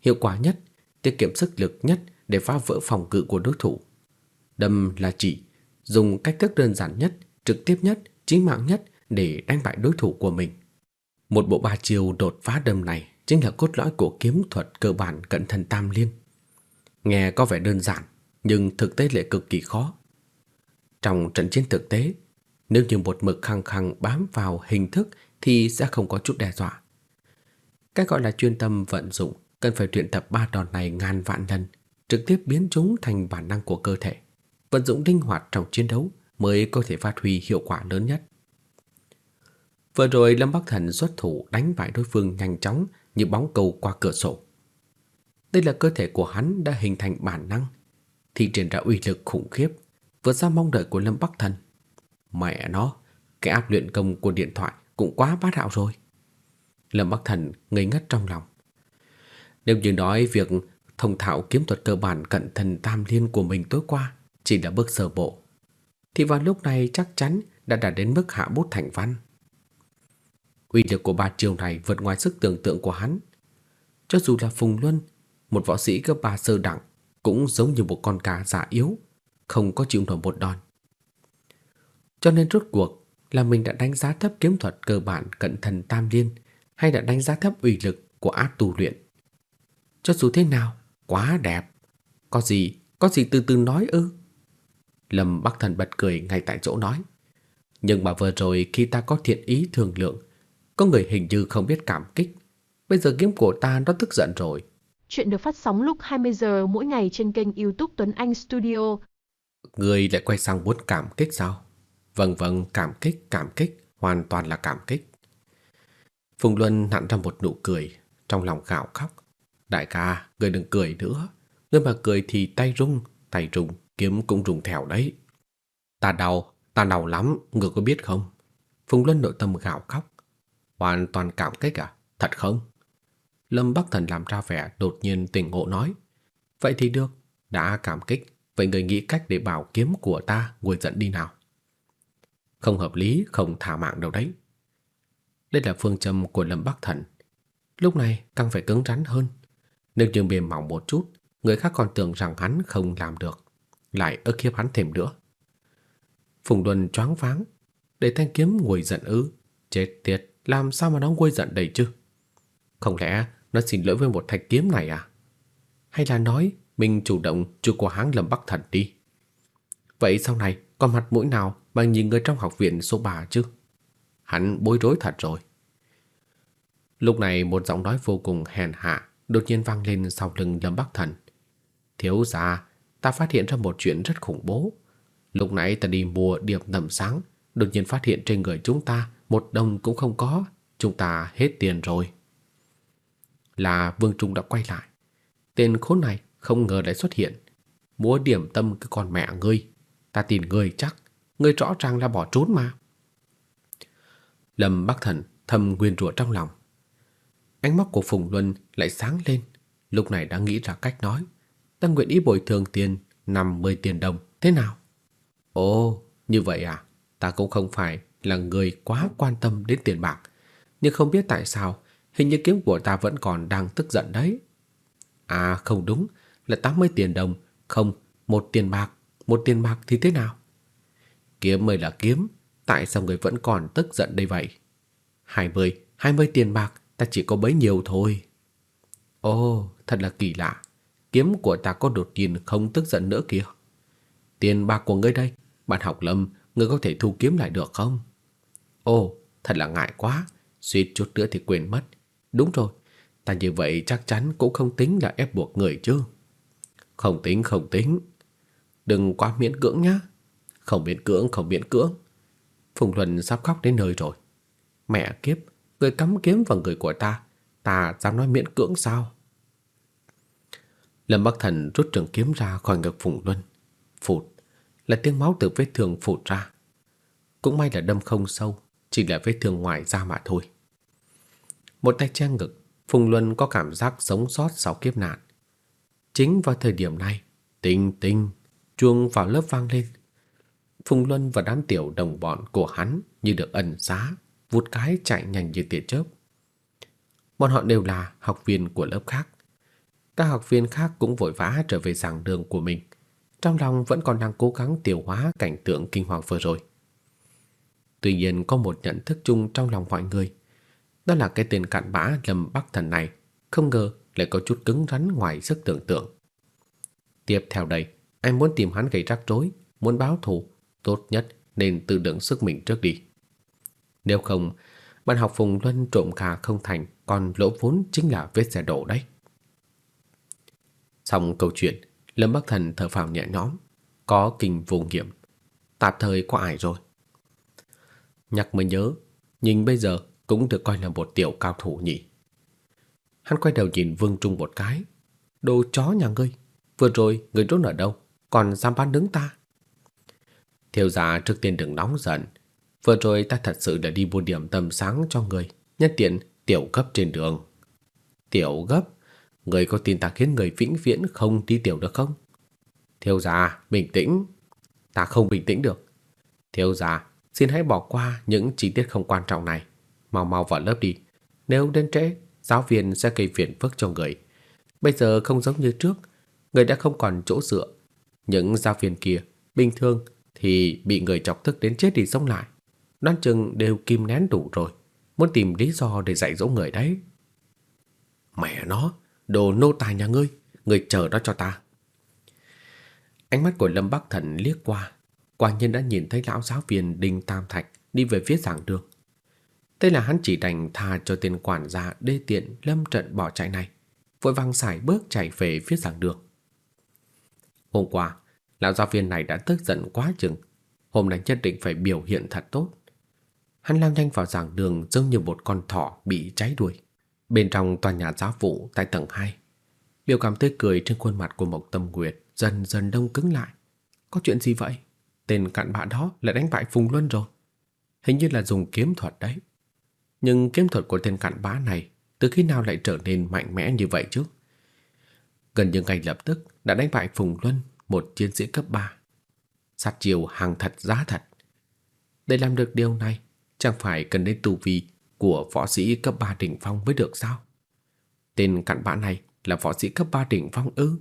hiệu quả nhất, tiết kiệm sức lực nhất để phá vỡ phòng ngự của đối thủ. Đâm là chỉ dùng cách thức đơn giản nhất, trực tiếp nhất, chính mạng nhất để đánh bại đối thủ của mình. Một bộ ba chiều đột phá đâm này chính là cốt lõi của kiếm thuật cơ bản cận thần tam liên. Nghe có vẻ đơn giản, nhưng thực tế lại cực kỳ khó. Trong trận chiến thực tế, nếu như một mực khăng khăng bám vào hình thức thì sẽ không có chút đe dọa. Cái gọi là chuyên tâm vận dụng cần phải luyện tập ba đòn này ngàn vạn lần, trực tiếp biến chúng thành bản năng của cơ thể. Vận dụng linh hoạt trong chiến đấu mới có thể phát huy hiệu quả lớn nhất. Vừa rồi Lâm Bắc Thần xuất thủ đánh bại đối phương nhanh chóng như bóng cầu qua cửa sổ. Đây là cơ thể của hắn đã hình thành bản năng, thì triển ra uy lực khủng khiếp, vượt xa mong đợi của Lâm Bắc Thần. Mẹ nó, cái áp luyện công của điện thoại cũng quá bá đạo rồi. Lâm Bắc Thần ngây ngất trong lòng. Nếu như nói việc thông thạo kiếm thuật cơ bản cận thần tam liên của mình tối qua chỉ là bước sơ bộ, thì vào lúc này chắc chắn đã đạt đến mức hạ bút thành văn. Uy lực của ba chiêu này vượt ngoài sức tưởng tượng của hắn. Cho dù là Phùng Luân, một võ sĩ cấp ba sơ đẳng, cũng giống như một con cá già yếu, không có chịu nổi một đòn. Cho nên rốt cuộc là mình đã đánh giá thấp kiếm thuật cơ bản cận thần tam liên hay đã đánh giá thấp uy lực của áp tu luyện. Cho dù thế nào, quá đẹp. Có gì, có gì từ từ nói ư? Lâm Bắc Thần bật cười ngay tại chỗ nói. Nhưng mà vừa rồi khi ta có thiện ý thương lượng, có người hình như không biết cảm kích. Bây giờ kiếm của ta nó tức giận rồi. Chuyện được phát sóng lúc 20 giờ mỗi ngày trên kênh YouTube Tuấn Anh Studio. Người lại quay sang muốn cảm kích sao? Vâng vâng, cảm kích, cảm kích, hoàn toàn là cảm kích. Phùng Luân nặn ra một nụ cười, trong lòng gào khóc. Đại ca, người đừng cười nữa. Người mà cười thì tay rung, tay rung, kiếm cũng rung theo đấy. Ta đau, ta đau lắm, người có biết không? Phùng Luân nội tâm gào khóc. Hoàn toàn cảm kích à? Thật không? Lâm Bắc Thần làm ra vẻ đột nhiên tỉnh ngộ nói. Vậy thì được, đã cảm kích, vậy người nghĩ cách để bảo kiếm của ta nguôi giận đi nào. Không hợp lý, không thả mạng đâu đấy. Đây là phương châm của Lâm Bắc Thần. Lúc này càng phải cứng rắn hơn. Nếu như mềm mỏng một chút, người khác còn tưởng rằng hắn không làm được, lại ức hiếp hắn thêm nữa. Phùng Luân choáng váng, để thanh kiếm nguôi giận ư? Chết tiệt, làm sao mà nó nguôi giận đầy chứ? Không lẽ nó xin lỗi với một thanh kiếm này à? Hay là nói mình chủ động chưa qua háng Lâm Bắc Thần đi? Vậy sau này còn mặt mũi nào mà nhìn người trong học viện số 3 chứ? Hắn bối rối thật rồi. Lúc này một giọng nói vô cùng hèn hạ đột nhiên vang lên sau lưng Lâm Bắc Thần. Thiếu gia, ta phát hiện ra một chuyện rất khủng bố. Lúc nãy ta đi mua điểm tầm sáng, đột nhiên phát hiện trên người chúng ta một đồng cũng không có, chúng ta hết tiền rồi. Là Vương Trung đã quay lại. Tên khốn này không ngờ lại xuất hiện. Mua điểm tâm cái con mẹ ngươi, ta tin ngươi chắc, ngươi rõ ràng là bỏ trốn mà. Lâm Bắc Thần thầm nguyên rủa trong lòng. Ánh mắt của Phùng Luân lại sáng lên, lúc này đã nghĩ ra cách nói, ta nguyện ý bồi thường tiền 50 tiền đồng, thế nào? Ồ, như vậy à, ta cũng không phải là người quá quan tâm đến tiền bạc, nhưng không biết tại sao, hình như kiếm của ta vẫn còn đang tức giận đấy. À không đúng, là 80 tiền đồng, không, một tiền bạc, một tiền bạc thì thế nào? Kiếm mới là kiếm, tại sao người vẫn còn tức giận đây vậy? 20, 20 tiền bạc, ta chỉ có bấy nhiêu thôi. Ồ, thật là kỳ lạ. Kiếm của ta có đột nhiên không tức giận nữa kìa. Tiền bạc của ngươi đây, bạn học lâm, ngươi có thể thu kiếm lại được không? Ồ, thật là ngại quá, suýt chút nữa thì quên mất. Đúng rồi, ta như vậy chắc chắn cũng không tính là ép buộc người chứ. Không tính, không tính. Đừng quá miễn cưỡng nhá. Không miễn cưỡng, không miễn cưỡng. Phùng Luân sắp khóc đến nơi rồi. Mẹ kiếp, người cắm kiếm vào người của ta, ta dám nói miễn cưỡng sao? Lâm Bắc Thần rút trường kiếm ra khỏi ngực Phùng Luân. Phụt, là tiếng máu từ vết thương phụt ra. Cũng may là đâm không sâu, chỉ là vết thương ngoài da mà thôi. Một tay che ngực, Phùng Luân có cảm giác sống sót sau kiếp nạn. Chính vào thời điểm này, tinh tinh, chuông vào lớp vang lên. Phùng Luân và đám tiểu đồng bọn của hắn như được ẩn giá, vụt cái chạy nhanh như tia chớp. Bọn họ đều là học viên của lớp khác. Các học viên khác cũng vội vã trở về giảng đường của mình, trong lòng vẫn còn đang cố gắng tiêu hóa cảnh tượng kinh hoàng vừa rồi. Tuy nhiên có một nhận thức chung trong lòng mọi người, đó là cái tên cặn bã Lâm Bắc Thần này không ngờ lại có chút cứng rắn ngoài sức tưởng tượng. Tiếp theo đây, anh muốn tìm hắn gây rắc rối, muốn báo thù, tốt nhất nên tự đựng sức mình trước đi. Nếu không, bạn học Phùng Luân trộm gà không thành, còn lỗ vốn chính là vết xe đổ đấy. Xong câu chuyện, Lâm Bắc Thần thở phào nhẹ nhõm, có kinh vô nghiệm, tạm thời qua ải rồi. Nhắc mới nhớ, nhưng bây giờ cũng được coi là một tiểu cao thủ nhỉ. Hắn quay đầu nhìn Vương Trung một cái. Đồ chó nhà ngươi, vừa rồi người trốn ở đâu, còn dám bán đứng ta? Thiếu gia trước tiên đừng nóng giận, vừa rồi ta thật sự đã đi mua điểm tâm sáng cho người, nhân tiện tiểu gấp trên đường. Tiểu gấp? Người có tin ta khiến người vĩnh viễn không đi tiểu được không? Thiếu gia, bình tĩnh. Ta không bình tĩnh được. Thiếu gia, xin hãy bỏ qua những chi tiết không quan trọng này. Mau mau vào lớp đi. Nếu đến trễ, giáo viên sẽ gây phiền phức cho người. Bây giờ không giống như trước, người đã không còn chỗ dựa. Những giáo viên kia, bình thường thì bị người chọc tức đến chết đi sống lại. Đoán chừng đều kim nén đủ rồi, muốn tìm lý do để dạy dỗ người đấy. Mẹ nó, Đồ nô tài nhà ngươi, ngươi chờ đó cho ta. Ánh mắt của Lâm Bắc Thần liếc qua, quả nhiên đã nhìn thấy lão giáo viên Đinh Tam Thạch đi về phía giảng đường. Thế là hắn chỉ đành tha cho tên quản gia đê tiện lâm trận bỏ chạy này, vội vàng xài bước chạy về phía giảng đường. Hôm qua, lão giáo viên này đã tức giận quá chừng, hôm nay nhất định phải biểu hiện thật tốt. Hắn lao nhanh vào giảng đường giống như một con thỏ bị cháy đuôi. Bên trong tòa nhà giáo vụ tại tầng 2, biểu cảm tươi cười trên khuôn mặt của Mộc Tâm Nguyệt dần dần đông cứng lại. Có chuyện gì vậy? Tên cặn bạ đó lại đánh bại Phùng Luân rồi. Hình như là dùng kiếm thuật đấy. Nhưng kiếm thuật của tên cặn bã này từ khi nào lại trở nên mạnh mẽ như vậy chứ? Gần như ngay lập tức đã đánh bại Phùng Luân, một chiến sĩ cấp 3. Sát chiều hàng thật giá thật. Để làm được điều này, chẳng phải cần đến tu vi của võ sĩ cấp 3 đỉnh phong mới được sao? Tên cặn bã này là võ sĩ cấp 3 đỉnh phong ư?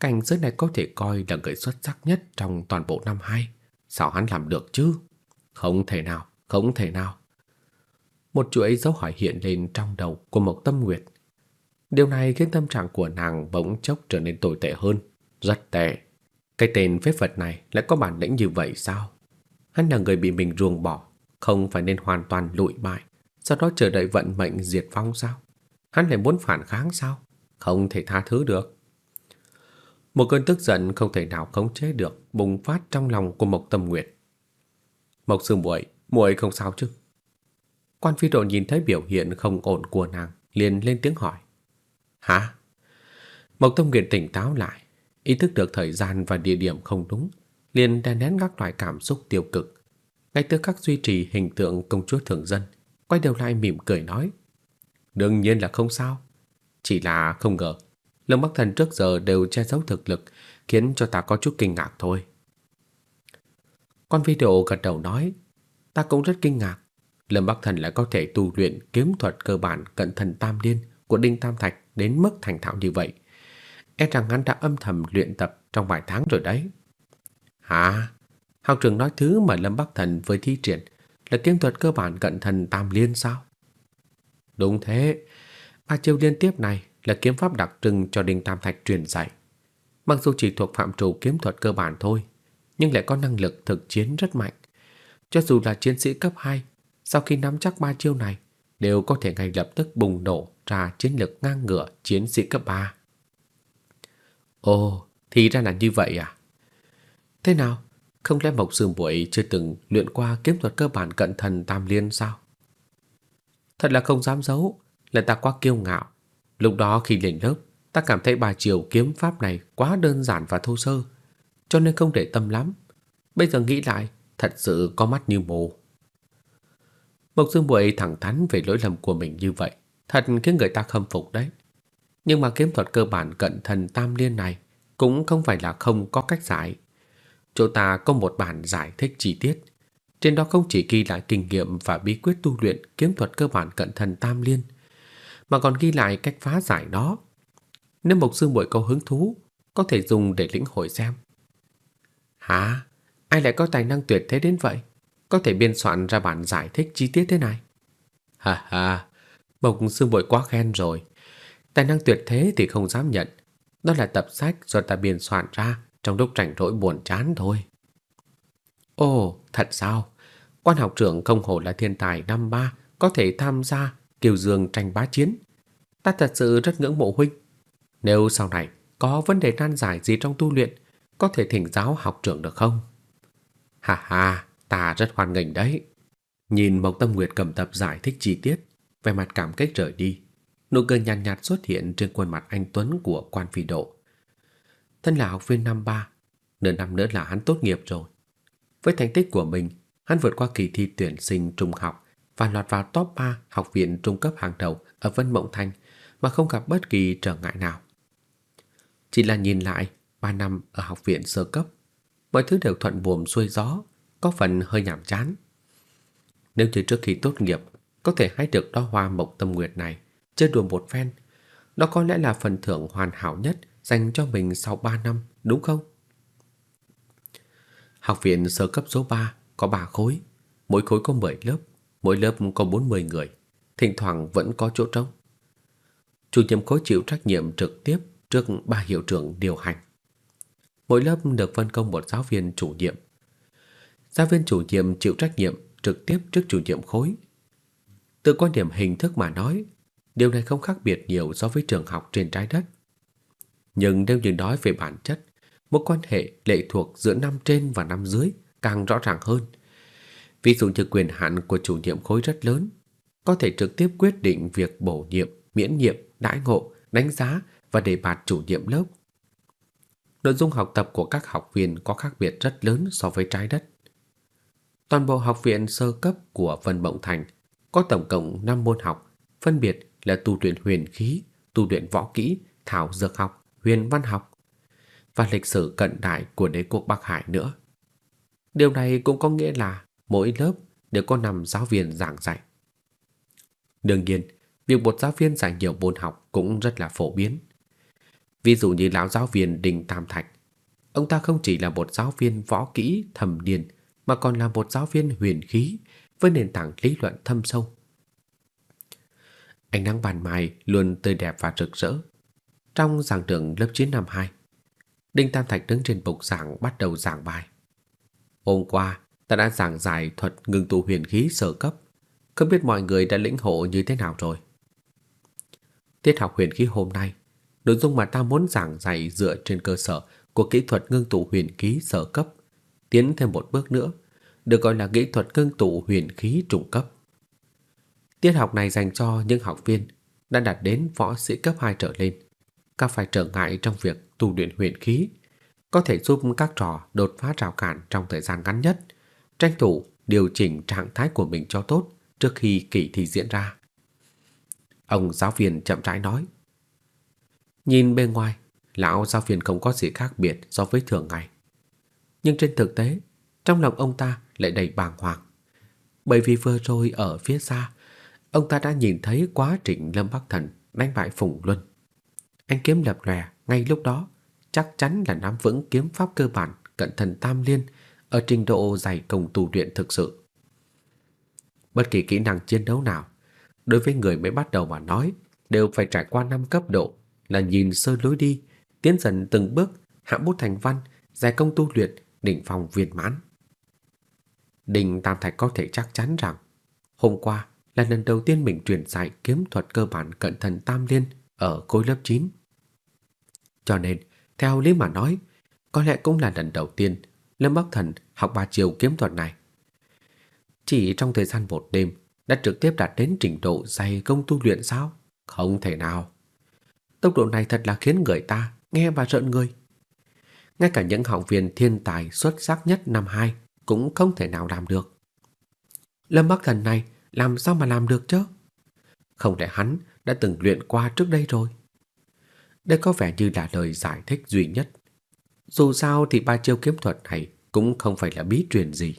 Cảnh giới này có thể coi là người xuất sắc nhất trong toàn bộ năm 2. Sao hắn làm được chứ? Không thể nào, không thể nào. Một chuỗi dấu hỏi hiện lên trong đầu của Mộc Tâm Nguyệt. Điều này khiến tâm trạng của nàng bỗng chốc trở nên tồi tệ hơn, rất tệ. Cái tên phế vật này lại có bản lĩnh như vậy sao? Hắn là người bị mình ruồng bỏ, không phải nên hoàn toàn lụi bại, sau đó chờ đợi vận mệnh diệt vong sao? Hắn lại muốn phản kháng sao? Không thể tha thứ được. Một cơn tức giận không thể nào khống chế được bùng phát trong lòng của Mộc Tâm Nguyệt. Mộc Sư muội, muội không sao chứ? Quan phi độ nhìn thấy biểu hiện không ổn của nàng, liền lên tiếng hỏi. Hả? Mộc Tâm Nguyệt tỉnh táo lại, ý thức được thời gian và địa điểm không đúng, liền đè nén các loại cảm xúc tiêu cực. Ngay từ các duy trì hình tượng công chúa thường dân, quay đầu lại mỉm cười nói. Đương nhiên là không sao, chỉ là không ngờ Lâm Bắc Thần trước giờ đều che giấu thực lực, khiến cho ta có chút kinh ngạc thôi. Con Độ gật đầu nói, ta cũng rất kinh ngạc. Lâm Bắc Thần lại có thể tu luyện kiếm thuật cơ bản cận thần tam liên của Đinh Tam Thạch đến mức thành thạo như vậy. E rằng hắn đã âm thầm luyện tập trong vài tháng rồi đấy. Hả? Học trường nói thứ mà Lâm Bắc Thần vừa thi triển là kiếm thuật cơ bản cận thần tam liên sao? Đúng thế, ba chiêu liên tiếp này là kiếm pháp đặc trưng cho Đinh Tam Thạch truyền dạy. Mặc dù chỉ thuộc phạm trù kiếm thuật cơ bản thôi, nhưng lại có năng lực thực chiến rất mạnh. Cho dù là chiến sĩ cấp 2, sau khi nắm chắc ba chiêu này, đều có thể ngay lập tức bùng nổ ra chiến lực ngang ngửa chiến sĩ cấp 3. Ồ, thì ra là như vậy à? Thế nào? Không lẽ Mộc Sương Bội chưa từng luyện qua kiếm thuật cơ bản cận thần tam liên sao? Thật là không dám giấu, là ta quá kiêu ngạo, Lúc đó khi lên lớp, ta cảm thấy bà chiều kiếm pháp này quá đơn giản và thô sơ, cho nên không để tâm lắm. Bây giờ nghĩ lại, thật sự có mắt như mù. Mộc Dương Bội thẳng thắn về lỗi lầm của mình như vậy, thật khiến người ta khâm phục đấy. Nhưng mà kiếm thuật cơ bản cận thần tam liên này cũng không phải là không có cách giải. Chỗ ta có một bản giải thích chi tiết. Trên đó không chỉ ghi lại kinh nghiệm và bí quyết tu luyện kiếm thuật cơ bản cận thần tam liên, mà còn ghi lại cách phá giải đó. Nếu Mộc Sư Muội có hứng thú, có thể dùng để lĩnh hội xem. Hả? Ai lại có tài năng tuyệt thế đến vậy? Có thể biên soạn ra bản giải thích chi tiết thế này? Ha ha, Mộc Sư Muội quá khen rồi. Tài năng tuyệt thế thì không dám nhận. Đó là tập sách do ta biên soạn ra trong lúc rảnh rỗi buồn chán thôi. Ồ, thật sao? Quan học trưởng không hổ là thiên tài năm ba có thể tham gia Kiều Dương tranh bá chiến. Ta thật sự rất ngưỡng mộ huynh. Nếu sau này có vấn đề nan giải gì trong tu luyện, có thể thỉnh giáo học trưởng được không? Hà hà, ta rất hoan nghênh đấy. Nhìn Mộc Tâm Nguyệt cầm tập giải thích chi tiết, vẻ mặt cảm kích rời đi. Nụ cười nhàn nhạt, nhạt xuất hiện trên khuôn mặt anh Tuấn của quan phi độ. Thân là học viên năm ba, nửa năm nữa là hắn tốt nghiệp rồi. Với thành tích của mình, hắn vượt qua kỳ thi tuyển sinh trung học và lọt vào top 3 học viện trung cấp hàng đầu ở Vân Mộng Thành mà không gặp bất kỳ trở ngại nào. Chỉ là nhìn lại 3 năm ở học viện sơ cấp, mọi thứ đều thuận buồm xuôi gió, có phần hơi nhàm chán. Nếu như trước khi tốt nghiệp có thể hái được đóa hoa mộc tâm nguyệt này, chơi đùa một phen, đó có lẽ là phần thưởng hoàn hảo nhất dành cho mình sau 3 năm, đúng không? Học viện sơ cấp số 3 có 3 khối, mỗi khối có 10 lớp, mỗi lớp có 40 người, thỉnh thoảng vẫn có chỗ trống. chủ nhiệm khối chịu trách nhiệm trực tiếp trước ba hiệu trưởng điều hành. Mỗi lớp được phân công một giáo viên chủ nhiệm. Giáo viên chủ nhiệm chịu trách nhiệm trực tiếp trước chủ nhiệm khối. Từ quan điểm hình thức mà nói, điều này không khác biệt nhiều so với trường học trên trái đất. Nhưng nếu như nói về bản chất, mối quan hệ lệ thuộc giữa năm trên và năm dưới càng rõ ràng hơn. Ví dụ như quyền hạn của chủ nhiệm khối rất lớn, có thể trực tiếp quyết định việc bổ nhiệm, miễn nhiệm, đãi ngộ, đánh giá và đề bạt chủ nhiệm lớp. Nội dung học tập của các học viên có khác biệt rất lớn so với trái đất. Toàn bộ học viện sơ cấp của Vân Mộng Thành có tổng cộng 5 môn học, phân biệt là tu luyện huyền khí, tu luyện võ kỹ, thảo dược học, huyền văn học và lịch sử cận đại của đế quốc Bắc Hải nữa. Điều này cũng có nghĩa là mỗi lớp đều có 5 giáo viên giảng dạy. Đương nhiên, việc một giáo viên giảng nhiều môn học cũng rất là phổ biến. Ví dụ như lão giáo viên Đinh Tam Thạch, ông ta không chỉ là một giáo viên võ kỹ thầm điền mà còn là một giáo viên huyền khí với nền tảng lý luận thâm sâu. Ánh nắng ban mai luôn tươi đẹp và rực rỡ. Trong giảng đường lớp 9 năm 2, Đinh Tam Thạch đứng trên bục giảng bắt đầu giảng bài. Hôm qua, ta đã giảng giải thuật ngưng tụ huyền khí sơ cấp. Không biết mọi người đã lĩnh hộ như thế nào rồi. Tiết học huyền khí hôm nay, nội dung mà ta muốn giảng dạy dựa trên cơ sở của kỹ thuật ngưng tụ huyền khí sơ cấp, tiến thêm một bước nữa, được gọi là kỹ thuật ngưng tụ huyền khí trung cấp. Tiết học này dành cho những học viên đã đạt đến võ sĩ cấp 2 trở lên, gặp phải trở ngại trong việc tu luyện huyền khí, có thể giúp các trò đột phá rào cản trong thời gian ngắn nhất, tranh thủ điều chỉnh trạng thái của mình cho tốt trước khi kỳ thi diễn ra. Ông giáo viên chậm rãi nói. Nhìn bên ngoài, lão giáo viên không có gì khác biệt so với thường ngày. Nhưng trên thực tế, trong lòng ông ta lại đầy bàng hoàng. Bởi vì vừa rồi ở phía xa, ông ta đã nhìn thấy quá trình Lâm Bắc Thần đánh bại Phùng Luân. Anh kiếm lập lòe ngay lúc đó chắc chắn là nắm vững kiếm pháp cơ bản cận thần tam liên ở trình độ dày công tu luyện thực sự. Bất kỳ kỹ năng chiến đấu nào, đối với người mới bắt đầu mà nói, đều phải trải qua năm cấp độ là nhìn sơ lối đi, tiến dần từng bước, hạ bút thành văn, giải công tu luyện, đỉnh phong viên mãn. Đình Tam Thạch có thể chắc chắn rằng hôm qua là lần đầu tiên mình truyền dạy kiếm thuật cơ bản cận thần tam liên ở khối lớp 9. Cho nên, theo lý mà nói, có lẽ cũng là lần đầu tiên Lâm Bắc Thần học ba chiều kiếm thuật này. Chỉ trong thời gian một đêm đã trực tiếp đạt đến trình độ dày công tu luyện sao? Không thể nào. Tốc độ này thật là khiến người ta nghe và rợn người. Ngay cả những học viên thiên tài xuất sắc nhất năm 2 cũng không thể nào làm được. Lâm Bắc Thần này làm sao mà làm được chứ? Không lẽ hắn đã từng luyện qua trước đây rồi? Đây có vẻ như là lời giải thích duy nhất. Dù sao thì ba chiêu kiếm thuật này cũng không phải là bí truyền gì.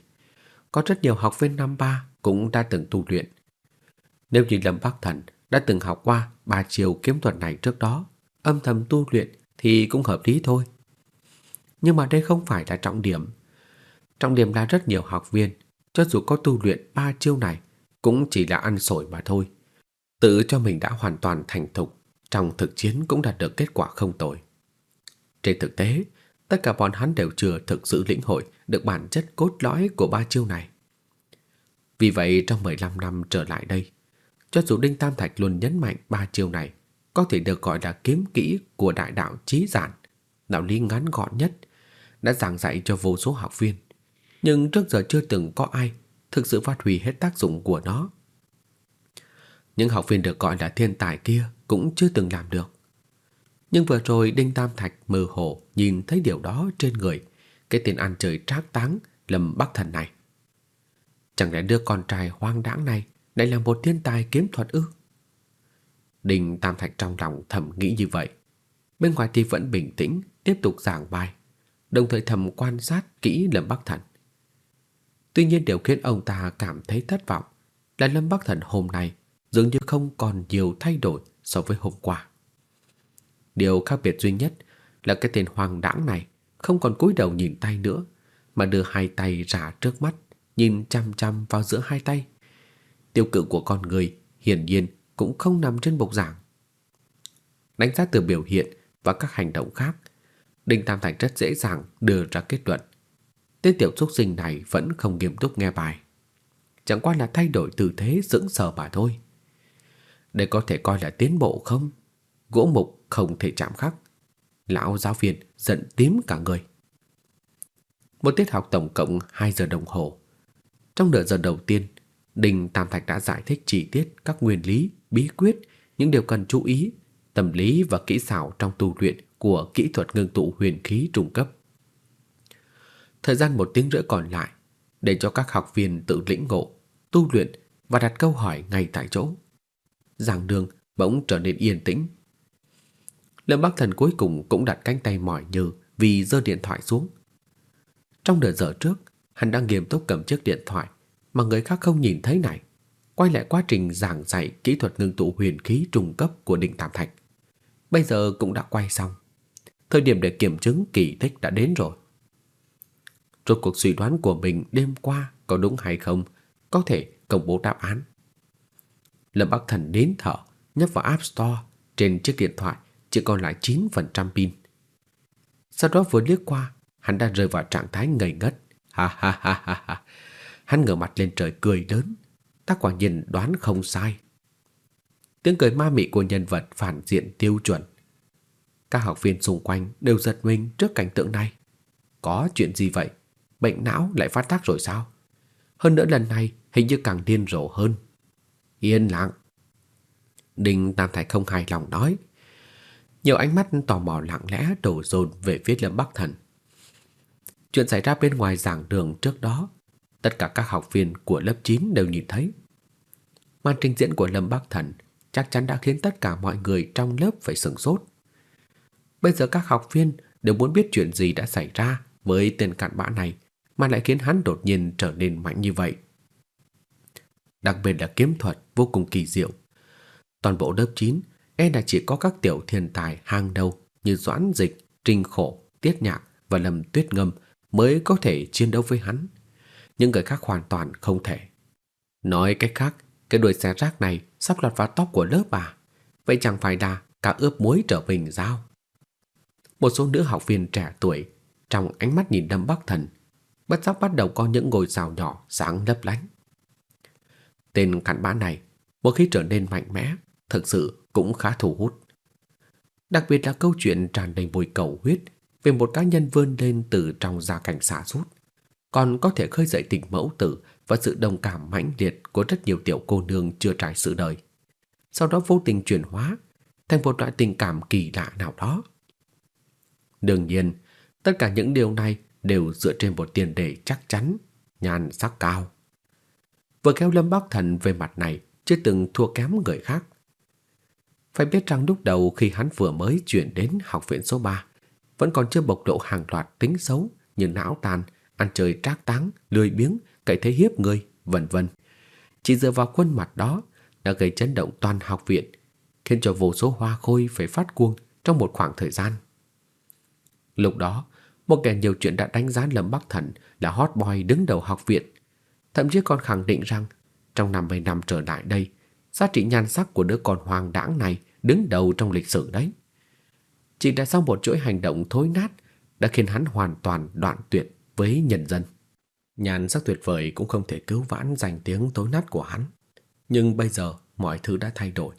Có rất nhiều học viên năm ba cũng đã từng tu luyện. Nếu như Lâm Bắc Thần đã từng học qua ba chiêu kiếm thuật này trước đó, âm thầm tu luyện thì cũng hợp lý thôi. Nhưng mà đây không phải là trọng điểm. Trọng điểm là rất nhiều học viên, cho dù có tu luyện ba chiêu này, cũng chỉ là ăn sổi mà thôi. Tự cho mình đã hoàn toàn thành thục, trong thực chiến cũng đạt được kết quả không tồi. Trên thực tế, tất cả bọn hắn đều chưa thực sự lĩnh hội được bản chất cốt lõi của ba chiêu này. Vì vậy trong 15 năm trở lại đây, cho dù Đinh Tam Thạch luôn nhấn mạnh ba chiêu này có thể được gọi là kiếm kỹ của đại đạo trí giản, đạo lý ngắn gọn nhất, đã giảng dạy cho vô số học viên. Nhưng trước giờ chưa từng có ai thực sự phát huy hết tác dụng của nó. Những học viên được gọi là thiên tài kia cũng chưa từng làm được. Nhưng vừa rồi Đinh Tam Thạch mơ hồ nhìn thấy điều đó trên người cái tên ăn chơi trác táng Lâm Bắc Thần này. Chẳng lẽ đứa con trai hoang đãng này lại là một thiên tài kiếm thuật ư? Đinh Tam Thạch trong lòng thầm nghĩ như vậy. Bên ngoài thì vẫn bình tĩnh, tiếp tục giảng bài, đồng thời thầm quan sát kỹ Lâm Bắc Thần. Tuy nhiên điều khiến ông ta cảm thấy thất vọng là Lâm Bắc Thần hôm nay dường như không còn nhiều thay đổi so với hôm qua. Điều khác biệt duy nhất là cái tên hoàng đãng này không còn cúi đầu nhìn tay nữa, mà đưa hai tay ra trước mắt, nhìn chăm chăm vào giữa hai tay. Tiêu cự của con người hiển nhiên cũng không nằm trên bục giảng. đánh giá từ biểu hiện và các hành động khác, Đinh Tam Thành rất dễ dàng đưa ra kết luận. Tên tiểu xúc sinh này vẫn không nghiêm túc nghe bài. Chẳng qua là thay đổi tư thế dưỡng sờ mà thôi. Đây có thể coi là tiến bộ không? Gỗ mục không thể chạm khắc. Lão giáo viên giận tím cả người. Một tiết học tổng cộng 2 giờ đồng hồ. Trong nửa giờ đầu tiên, Đình Tam Thạch đã giải thích chi tiết các nguyên lý, bí quyết, những điều cần chú ý, tâm lý và kỹ xảo trong tu luyện của kỹ thuật ngưng tụ huyền khí trung cấp. Thời gian một tiếng rưỡi còn lại để cho các học viên tự lĩnh ngộ, tu luyện và đặt câu hỏi ngay tại chỗ. Giảng đường bỗng trở nên yên tĩnh. Lâm Bắc Thần cuối cùng cũng đặt cánh tay mỏi nhừ vì giơ điện thoại xuống. Trong nửa giờ trước, hắn đang nghiêm túc cầm chiếc điện thoại mà người khác không nhìn thấy này, quay lại quá trình giảng dạy kỹ thuật ngưng tụ huyền khí trung cấp của định Tam Thạch. Bây giờ cũng đã quay xong. Thời điểm để kiểm chứng kỳ tích đã đến rồi. Rốt cuộc suy đoán của mình đêm qua có đúng hay không, có thể công bố đáp án. Lâm Bắc Thần đến thở, nhấp vào App Store, trên chiếc điện thoại chỉ còn lại 9% pin. Sau đó vừa liếc qua, hắn đã rơi vào trạng thái ngây ngất. Ha ha ha ha ha. Hắn ngửa mặt lên trời cười lớn. Ta quả nhiên đoán không sai. Tiếng cười ma mị của nhân vật phản diện tiêu chuẩn. Các học viên xung quanh đều giật mình trước cảnh tượng này. Có chuyện gì vậy? Bệnh não lại phát tác rồi sao? Hơn nữa lần này hình như càng điên rồ hơn. Yên lặng. Đinh Tam Thái không hài lòng nói. Nhiều ánh mắt tò mò lặng lẽ đổ dồn về phía Lâm Bắc Thần. Chuyện xảy ra bên ngoài giảng đường trước đó, tất cả các học viên của lớp 9 đều nhìn thấy. Màn trình diễn của Lâm Bắc Thần chắc chắn đã khiến tất cả mọi người trong lớp phải sửng sốt. Bây giờ các học viên đều muốn biết chuyện gì đã xảy ra với tên cặn bã này mà lại khiến hắn đột nhiên trở nên mạnh như vậy. Đặc biệt là kiếm thuật vô cùng kỳ diệu. Toàn bộ lớp 9 e là chỉ có các tiểu thiên tài hàng đầu như Doãn Dịch, Trình Khổ, Tiết Nhạc và Lâm Tuyết Ngâm mới có thể chiến đấu với hắn. Những người khác hoàn toàn không thể. Nói cách khác, cái đuôi xe rác này sắp lọt vào tóc của lớp à? Vậy chẳng phải là cả ướp muối trở mình sao? Một số nữ học viên trẻ tuổi trong ánh mắt nhìn Lâm Bắc Thần, bất giác bắt đầu có những ngôi sao nhỏ sáng lấp lánh. Tên cặn bã này, một khi trở nên mạnh mẽ, thực sự cũng khá thu hút. Đặc biệt là câu chuyện tràn đầy mùi cầu huyết về một cá nhân vươn lên từ trong gia cảnh xa sút còn có thể khơi dậy tình mẫu tử và sự đồng cảm mãnh liệt của rất nhiều tiểu cô nương chưa trải sự đời. Sau đó vô tình chuyển hóa thành một loại tình cảm kỳ lạ nào đó. Đương nhiên, tất cả những điều này đều dựa trên một tiền đề chắc chắn, nhan sắc cao. Vừa kéo Lâm Bắc Thần về mặt này chưa từng thua kém người khác. Phải biết rằng lúc đầu khi hắn vừa mới chuyển đến học viện số 3, vẫn còn chưa bộc lộ hàng loạt tính xấu như não tàn, ăn chơi trác táng, lười biếng, cậy thế hiếp người, vân vân. Chỉ dựa vào khuôn mặt đó đã gây chấn động toàn học viện, khiến cho vô số hoa khôi phải phát cuồng trong một khoảng thời gian. Lúc đó, một kẻ nhiều chuyện đã đánh giá Lâm Bắc Thần là hot boy đứng đầu học viện, thậm chí còn khẳng định rằng trong 50 năm trở lại đây, giá trị nhan sắc của đứa con hoàng đãng này đứng đầu trong lịch sử đấy. Chỉ đã sau một chuỗi hành động thối nát đã khiến hắn hoàn toàn đoạn tuyệt với nhân dân. Nhan sắc tuyệt vời cũng không thể cứu vãn danh tiếng tối nát của hắn. Nhưng bây giờ mọi thứ đã thay đổi.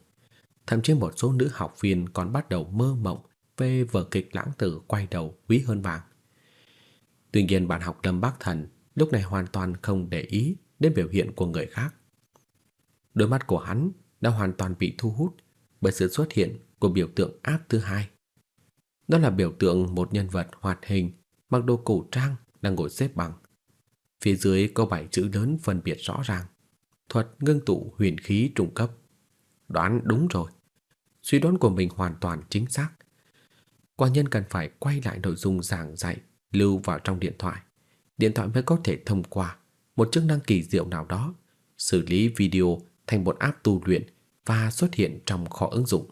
Thậm chí một số nữ học viên còn bắt đầu mơ mộng về vở kịch lãng tử quay đầu quý hơn vàng. Tuy nhiên bạn học Lâm Bắc Thần lúc này hoàn toàn không để ý đến biểu hiện của người khác. Đôi mắt của hắn đã hoàn toàn bị thu hút bởi sự xuất hiện của biểu tượng áp thứ hai. Đó là biểu tượng một nhân vật hoạt hình mặc đồ cổ trang đang ngồi xếp bằng. Phía dưới có bảy chữ lớn phân biệt rõ ràng. Thuật ngưng tụ huyền khí trung cấp. Đoán đúng rồi. Suy đoán của mình hoàn toàn chính xác. Quả nhân cần phải quay lại nội dung giảng dạy lưu vào trong điện thoại. Điện thoại mới có thể thông qua một chức năng kỳ diệu nào đó, xử lý video thành một app tu luyện và xuất hiện trong kho ứng dụng.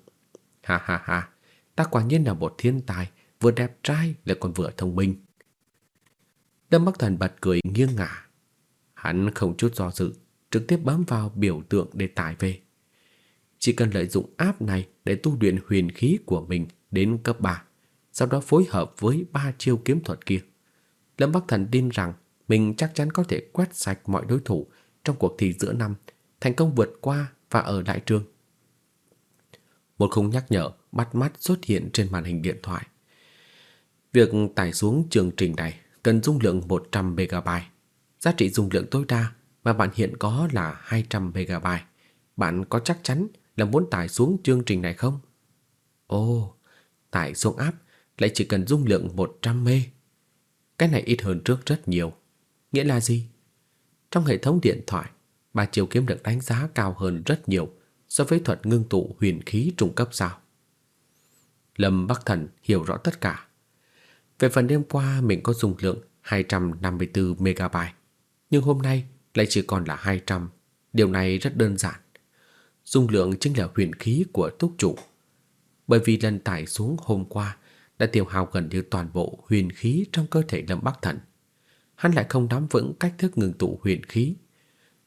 Ha ha ha, ta quả nhiên là một thiên tài, vừa đẹp trai lại còn vừa thông minh. Lâm Bắc Thần bật cười nghiêng ngả. Hắn không chút do dự, trực tiếp bám vào biểu tượng để tải về. chỉ cần lợi dụng app này để tu luyện huyền khí của mình đến cấp 3, sau đó phối hợp với ba chiêu kiếm thuật kia. Lâm Bắc Thần tin rằng mình chắc chắn có thể quét sạch mọi đối thủ trong cuộc thi giữa năm, thành công vượt qua và ở đại trường. Một khung nhắc nhở bắt mắt xuất hiện trên màn hình điện thoại. Việc tải xuống chương trình này cần dung lượng 100 MB. Giá trị dung lượng tối đa mà bạn hiện có là 200 MB. Bạn có chắc chắn là muốn tải xuống chương trình này không? Ồ, tải xuống app lại chỉ cần dung lượng 100 MB. Cái này ít hơn trước rất nhiều. Nghĩa là gì? Trong hệ thống điện thoại, ba chiều kiếm được đánh giá cao hơn rất nhiều so với thuật ngưng tụ huyền khí trung cấp sao. Lâm Bắc Thần hiểu rõ tất cả. Về phần đêm qua mình có dung lượng 254 MB, nhưng hôm nay lại chỉ còn là 200. Điều này rất đơn giản. Dung lượng chính là huyền khí của túc chủ. Bởi vì lần tải xuống hôm qua đã tiêu hao gần như toàn bộ huyền khí trong cơ thể Lâm Bắc Thần. Hắn lại không nắm vững cách thức ngừng tụ huyền khí.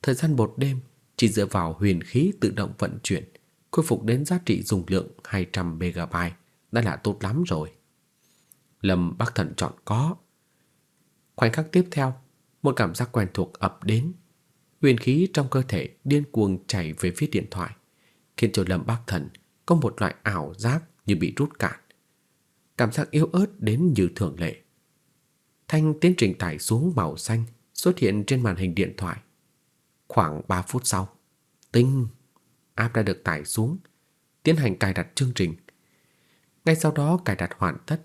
Thời gian một đêm chỉ dựa vào huyền khí tự động vận chuyển, khôi phục đến giá trị dung lượng 200 MB đã là tốt lắm rồi. Lâm Bắc Thần chọn có. Khoảnh khắc tiếp theo, một cảm giác quen thuộc ập đến. Huyền khí trong cơ thể điên cuồng chảy về phía điện thoại, khiến cho Lâm Bắc Thần có một loại ảo giác như bị rút cạn. Cảm giác yếu ớt đến như thường lệ. Thanh tiến trình tải xuống màu xanh xuất hiện trên màn hình điện thoại. Khoảng 3 phút sau, tinh app đã được tải xuống, tiến hành cài đặt chương trình. Ngay sau đó cài đặt hoàn tất,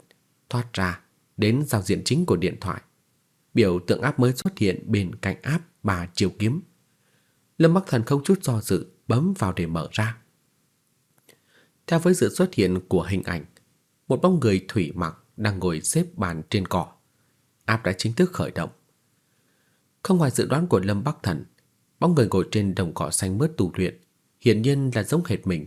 thoát ra đến giao diện chính của điện thoại. Biểu tượng app mới xuất hiện bên cạnh app bà chiều kiếm. Lâm Bắc Thần không chút do dự bấm vào để mở ra. Theo với sự xuất hiện của hình ảnh, một bóng người thủy mặc đang ngồi xếp bàn trên cỏ. App đã chính thức khởi động. Không ngoài dự đoán của Lâm Bắc Thần, bóng người ngồi trên đồng cỏ xanh mướt tu luyện, hiển nhiên là giống hệt mình,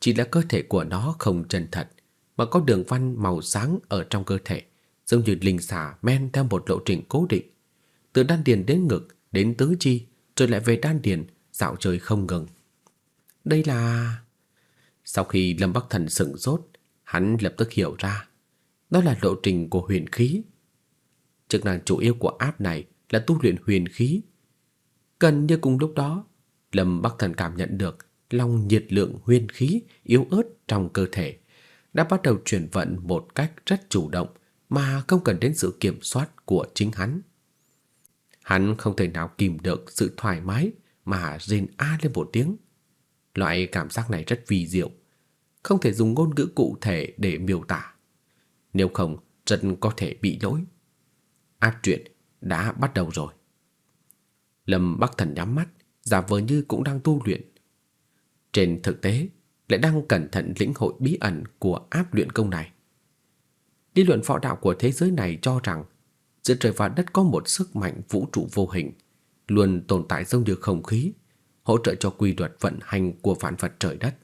chỉ là cơ thể của nó không chân thật, mà có đường văn màu sáng ở trong cơ thể, giống như linh xà men theo một lộ trình cố định, từ đan điền đến ngực đến tứ chi, rồi lại về đan điền, dạo chơi không ngừng. Đây là Sau khi Lâm Bắc Thần sững sốt, hắn lập tức hiểu ra, đó là lộ trình của huyền khí. Chức năng chủ yếu của áp này là tu luyện huyền khí. Gần như cùng lúc đó, Lâm Bắc Thần cảm nhận được long nhiệt lượng huyên khí yếu ớt trong cơ thể đã bắt đầu chuyển vận một cách rất chủ động mà không cần đến sự kiểm soát của chính hắn. Hắn không thể nào kìm được sự thoải mái mà rên a lên một tiếng. Loại cảm giác này rất vi diệu, không thể dùng ngôn ngữ cụ thể để miêu tả. Nếu không, rất có thể bị lỗi. Áp chuyện đã bắt đầu rồi. Lâm Bắc Thần nhắm mắt, giả vờ như cũng đang tu luyện. Trên thực tế, lại đang cẩn thận lĩnh hội bí ẩn của áp luyện công này. Lý luận võ đạo của thế giới này cho rằng giữa trời và đất có một sức mạnh vũ trụ vô hình, luôn tồn tại giống như không khí, hỗ trợ cho quy luật vận hành của vạn vật trời đất.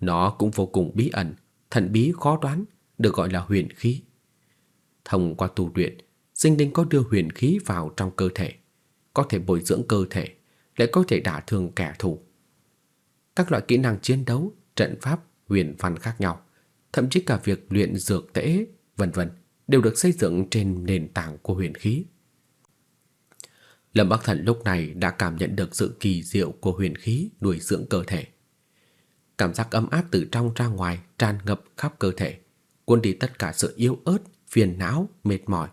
Nó cũng vô cùng bí ẩn, thần bí khó đoán, được gọi là huyền khí. Thông qua tu luyện, sinh linh có đưa huyền khí vào trong cơ thể, có thể bồi dưỡng cơ thể, lại có thể đả thương kẻ thù. Các loại kỹ năng chiến đấu, trận pháp, huyền văn khác nhau, thậm chí cả việc luyện dược tễ, vân vân, đều được xây dựng trên nền tảng của huyền khí. Lâm Bắc Thần lúc này đã cảm nhận được sự kỳ diệu của huyền khí nuôi dưỡng cơ thể. Cảm giác ấm áp từ trong ra ngoài tràn ngập khắp cơ thể, cuốn đi tất cả sự yếu ớt, phiền não, mệt mỏi.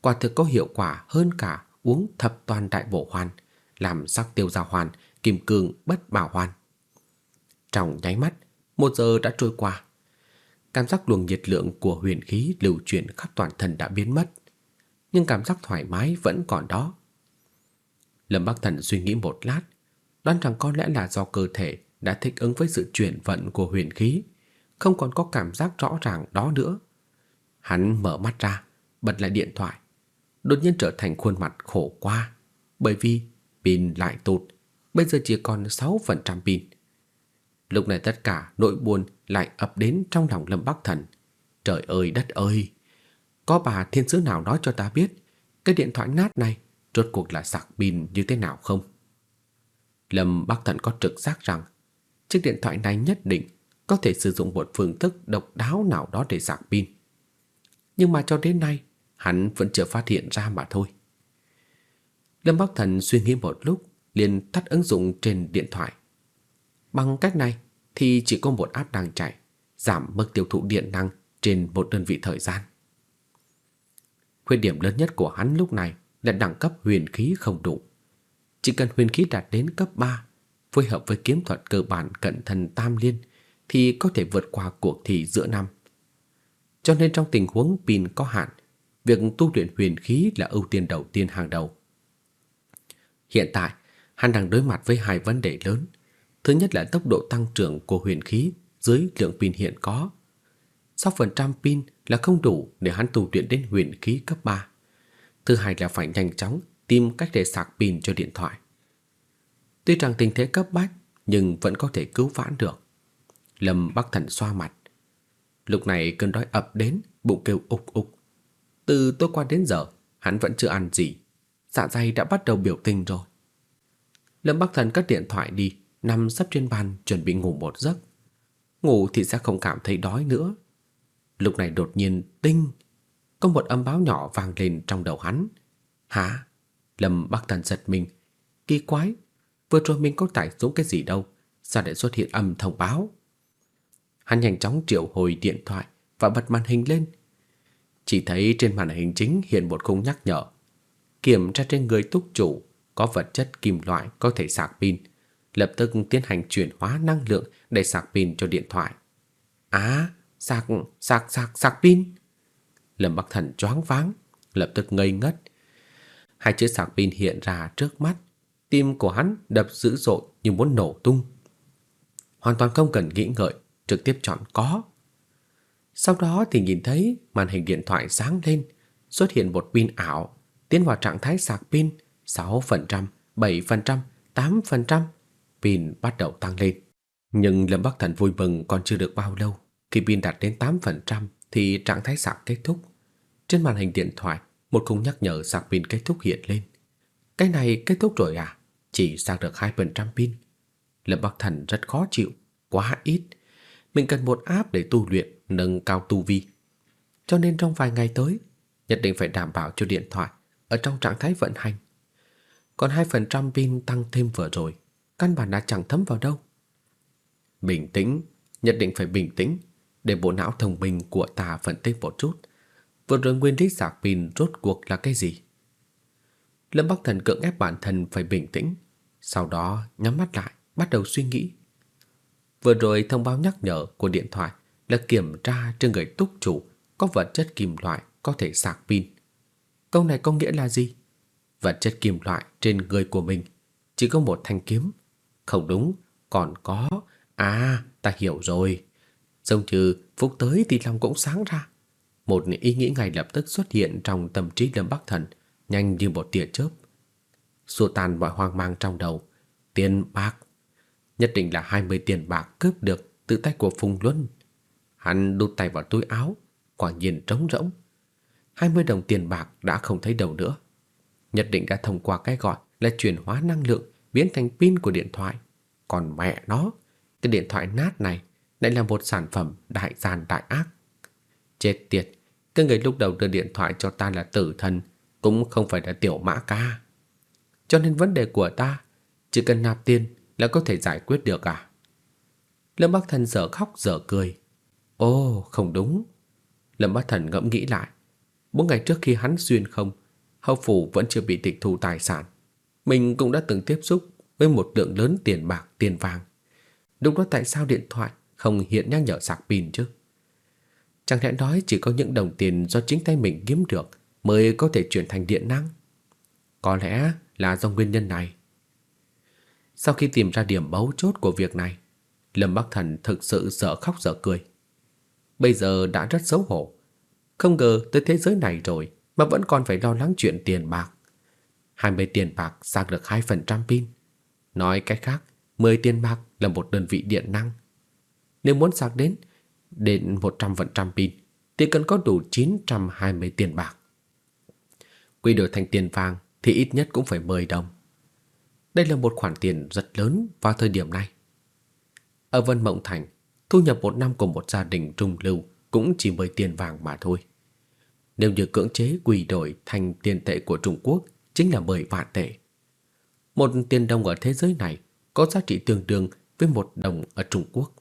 Quả thực có hiệu quả hơn cả uống thập toàn đại bổ hoàn, làm sắc tiêu gia hoàn, kim cương bất bảo hoàn. Trong nháy mắt, một giờ đã trôi qua. Cảm giác luồng nhiệt lượng của huyền khí lưu chuyển khắp toàn thân đã biến mất, nhưng cảm giác thoải mái vẫn còn đó. Lâm Bắc Thần suy nghĩ một lát, đoán rằng có lẽ là do cơ thể đã thích ứng với sự chuyển vận của huyền khí, không còn có cảm giác rõ ràng đó nữa. Hắn mở mắt ra, bật lại điện thoại, đột nhiên trở thành khuôn mặt khổ qua, bởi vì pin lại tụt, bây giờ chỉ còn 6% pin. Lúc này tất cả nỗi buồn lại ập đến trong lòng Lâm Bắc Thần. Trời ơi đất ơi! Có bà thiên sứ nào nói cho ta biết cái điện thoại nát này rốt cuộc là sạc pin như thế nào không? Lâm Bắc Thần có trực giác rằng chiếc điện thoại này nhất định có thể sử dụng một phương thức độc đáo nào đó để sạc pin. Nhưng mà cho đến nay, hắn vẫn chưa phát hiện ra mà thôi. Lâm Bắc Thần suy nghĩ một lúc, liền tắt ứng dụng trên điện thoại. Bằng cách này thì chỉ có một app đang chạy, giảm mức tiêu thụ điện năng trên một đơn vị thời gian. Khuyết điểm lớn nhất của hắn lúc này là đẳng cấp huyền khí không đủ. Chỉ cần huyền khí đạt đến cấp 3, phối hợp với kiếm thuật cơ bản cận thần tam liên thì có thể vượt qua cuộc thi giữa năm. Cho nên trong tình huống pin có hạn, việc tu luyện huyền khí là ưu tiên đầu tiên hàng đầu. Hiện tại, hắn đang đối mặt với hai vấn đề lớn. Thứ nhất là tốc độ tăng trưởng của huyền khí dưới lượng pin hiện có. 6% pin là không đủ để hắn tu luyện đến huyền khí cấp 3. Thứ hai là phải nhanh chóng tìm cách để sạc pin cho điện thoại. Tuy rằng tình thế cấp bách nhưng vẫn có thể cứu vãn được. Lâm Bắc Thần xoa mặt. Lúc này cơn đói ập đến, bụng kêu ục ục. Từ tối qua đến giờ, hắn vẫn chưa ăn gì. Dạ dày đã bắt đầu biểu tình rồi. Lâm Bắc Thần cất điện thoại đi, nằm sắp trên bàn chuẩn bị ngủ một giấc. Ngủ thì sẽ không cảm thấy đói nữa. Lúc này đột nhiên tinh, có một âm báo nhỏ vang lên trong đầu hắn. Hả? Lâm Bắc Thần giật mình. Kỳ quái, vừa rồi mình có tải xuống cái gì đâu, sao lại xuất hiện âm thông báo? Hắn nhanh chóng triệu hồi điện thoại và bật màn hình lên. Chỉ thấy trên màn hình chính hiện một khung nhắc nhở. Kiểm tra trên người túc chủ có vật chất kim loại có thể sạc pin, lập tức tiến hành chuyển hóa năng lượng để sạc pin cho điện thoại. Á, sạc, sạc, sạc, sạc pin. Lâm Bắc Thần choáng váng, lập tức ngây ngất. Hai chiếc sạc pin hiện ra trước mắt, tim của hắn đập dữ dội như muốn nổ tung. Hoàn toàn không cần nghĩ ngợi, trực tiếp chọn có. Sau đó thì nhìn thấy màn hình điện thoại sáng lên, xuất hiện một pin ảo, tiến vào trạng thái sạc pin 6%, 7%, 8%, pin bắt đầu tăng lên. Nhưng Lâm Bắc Thần vui mừng còn chưa được bao lâu, khi pin đạt đến 8% thì trạng thái sạc kết thúc. Trên màn hình điện thoại, một khung nhắc nhở sạc pin kết thúc hiện lên. Cái này kết thúc rồi à? Chỉ sạc được 2% pin. Lâm Bắc Thần rất khó chịu, quá ít. Mình cần một app để tu luyện, nâng cao tu vi. Cho nên trong vài ngày tới, nhất định phải đảm bảo cho điện thoại ở trong trạng thái vận hành. Còn 2% pin tăng thêm vừa rồi, căn bản đã chẳng thấm vào đâu. Bình tĩnh, nhất định phải bình tĩnh, để bộ não thông minh của ta phân tích một chút. Vừa rồi nguyên lý sạc pin rốt cuộc là cái gì? Lâm Bắc Thần cưỡng ép bản thân phải bình tĩnh, sau đó nhắm mắt lại, bắt đầu suy nghĩ. Vừa rồi thông báo nhắc nhở của điện thoại là kiểm tra trên người túc chủ có vật chất kim loại có thể sạc pin. Câu này có nghĩa là gì? Vật chất kim loại trên người của mình chỉ có một thanh kiếm. Không đúng, còn có... À, ta hiểu rồi. Giống như phút tới thì lòng cũng sáng ra. Một ý nghĩ ngay lập tức xuất hiện trong tâm trí Lâm Bắc Thần, nhanh như một tia chớp. Xua tan mọi hoang mang trong đầu. Tiền bạc. Nhất định là 20 tiền bạc cướp được từ tay của Phùng Luân. Hắn đút tay vào túi áo, quả nhiên trống rỗng. 20 đồng tiền bạc đã không thấy đâu nữa. Nhất định đã thông qua cái gọi là chuyển hóa năng lượng biến thành pin của điện thoại. Còn mẹ nó, cái điện thoại nát này lại là một sản phẩm đại gian đại ác. Chết tiệt, cái người lúc đầu đưa điện thoại cho ta là tử thần, cũng không phải là tiểu mã ca. Cho nên vấn đề của ta, chỉ cần nạp tiền là có thể giải quyết được à? Lâm Bắc Thần dở khóc dở cười. Ô, không đúng. Lâm Bắc Thần ngẫm nghĩ lại. Bốn ngày trước khi hắn xuyên không, hậu phủ vẫn chưa bị tịch thu tài sản. Mình cũng đã từng tiếp xúc với một lượng lớn tiền bạc, tiền vàng. Đúng đó tại sao điện thoại không hiện nhắc nhở sạc pin chứ? Chẳng lẽ nói chỉ có những đồng tiền do chính tay mình kiếm được mới có thể chuyển thành điện năng? Có lẽ là do nguyên nhân này. Sau khi tìm ra điểm bấu chốt của việc này, Lâm Bắc Thần thực sự sợ khóc sợ cười. Bây giờ đã rất xấu hổ. Không ngờ tới thế giới này rồi mà vẫn còn phải lo lắng chuyện tiền bạc. 20 tiền bạc sạc được 2% pin. Nói cách khác, 10 tiền bạc là một đơn vị điện năng. Nếu muốn sạc đến đến 100% pin thì cần có đủ 920 tiền bạc. Quy đổi thành tiền vàng thì ít nhất cũng phải 10 đồng. Đây là một khoản tiền rất lớn vào thời điểm này. Ở Vân Mộng Thành, thu nhập một năm của một gia đình trung lưu cũng chỉ mới tiền vàng mà thôi. Nếu như cưỡng chế quy đổi thành tiền tệ của Trung Quốc chính là 10 vạn tệ. Một tiền đồng ở thế giới này có giá trị tương đương với một đồng ở Trung Quốc.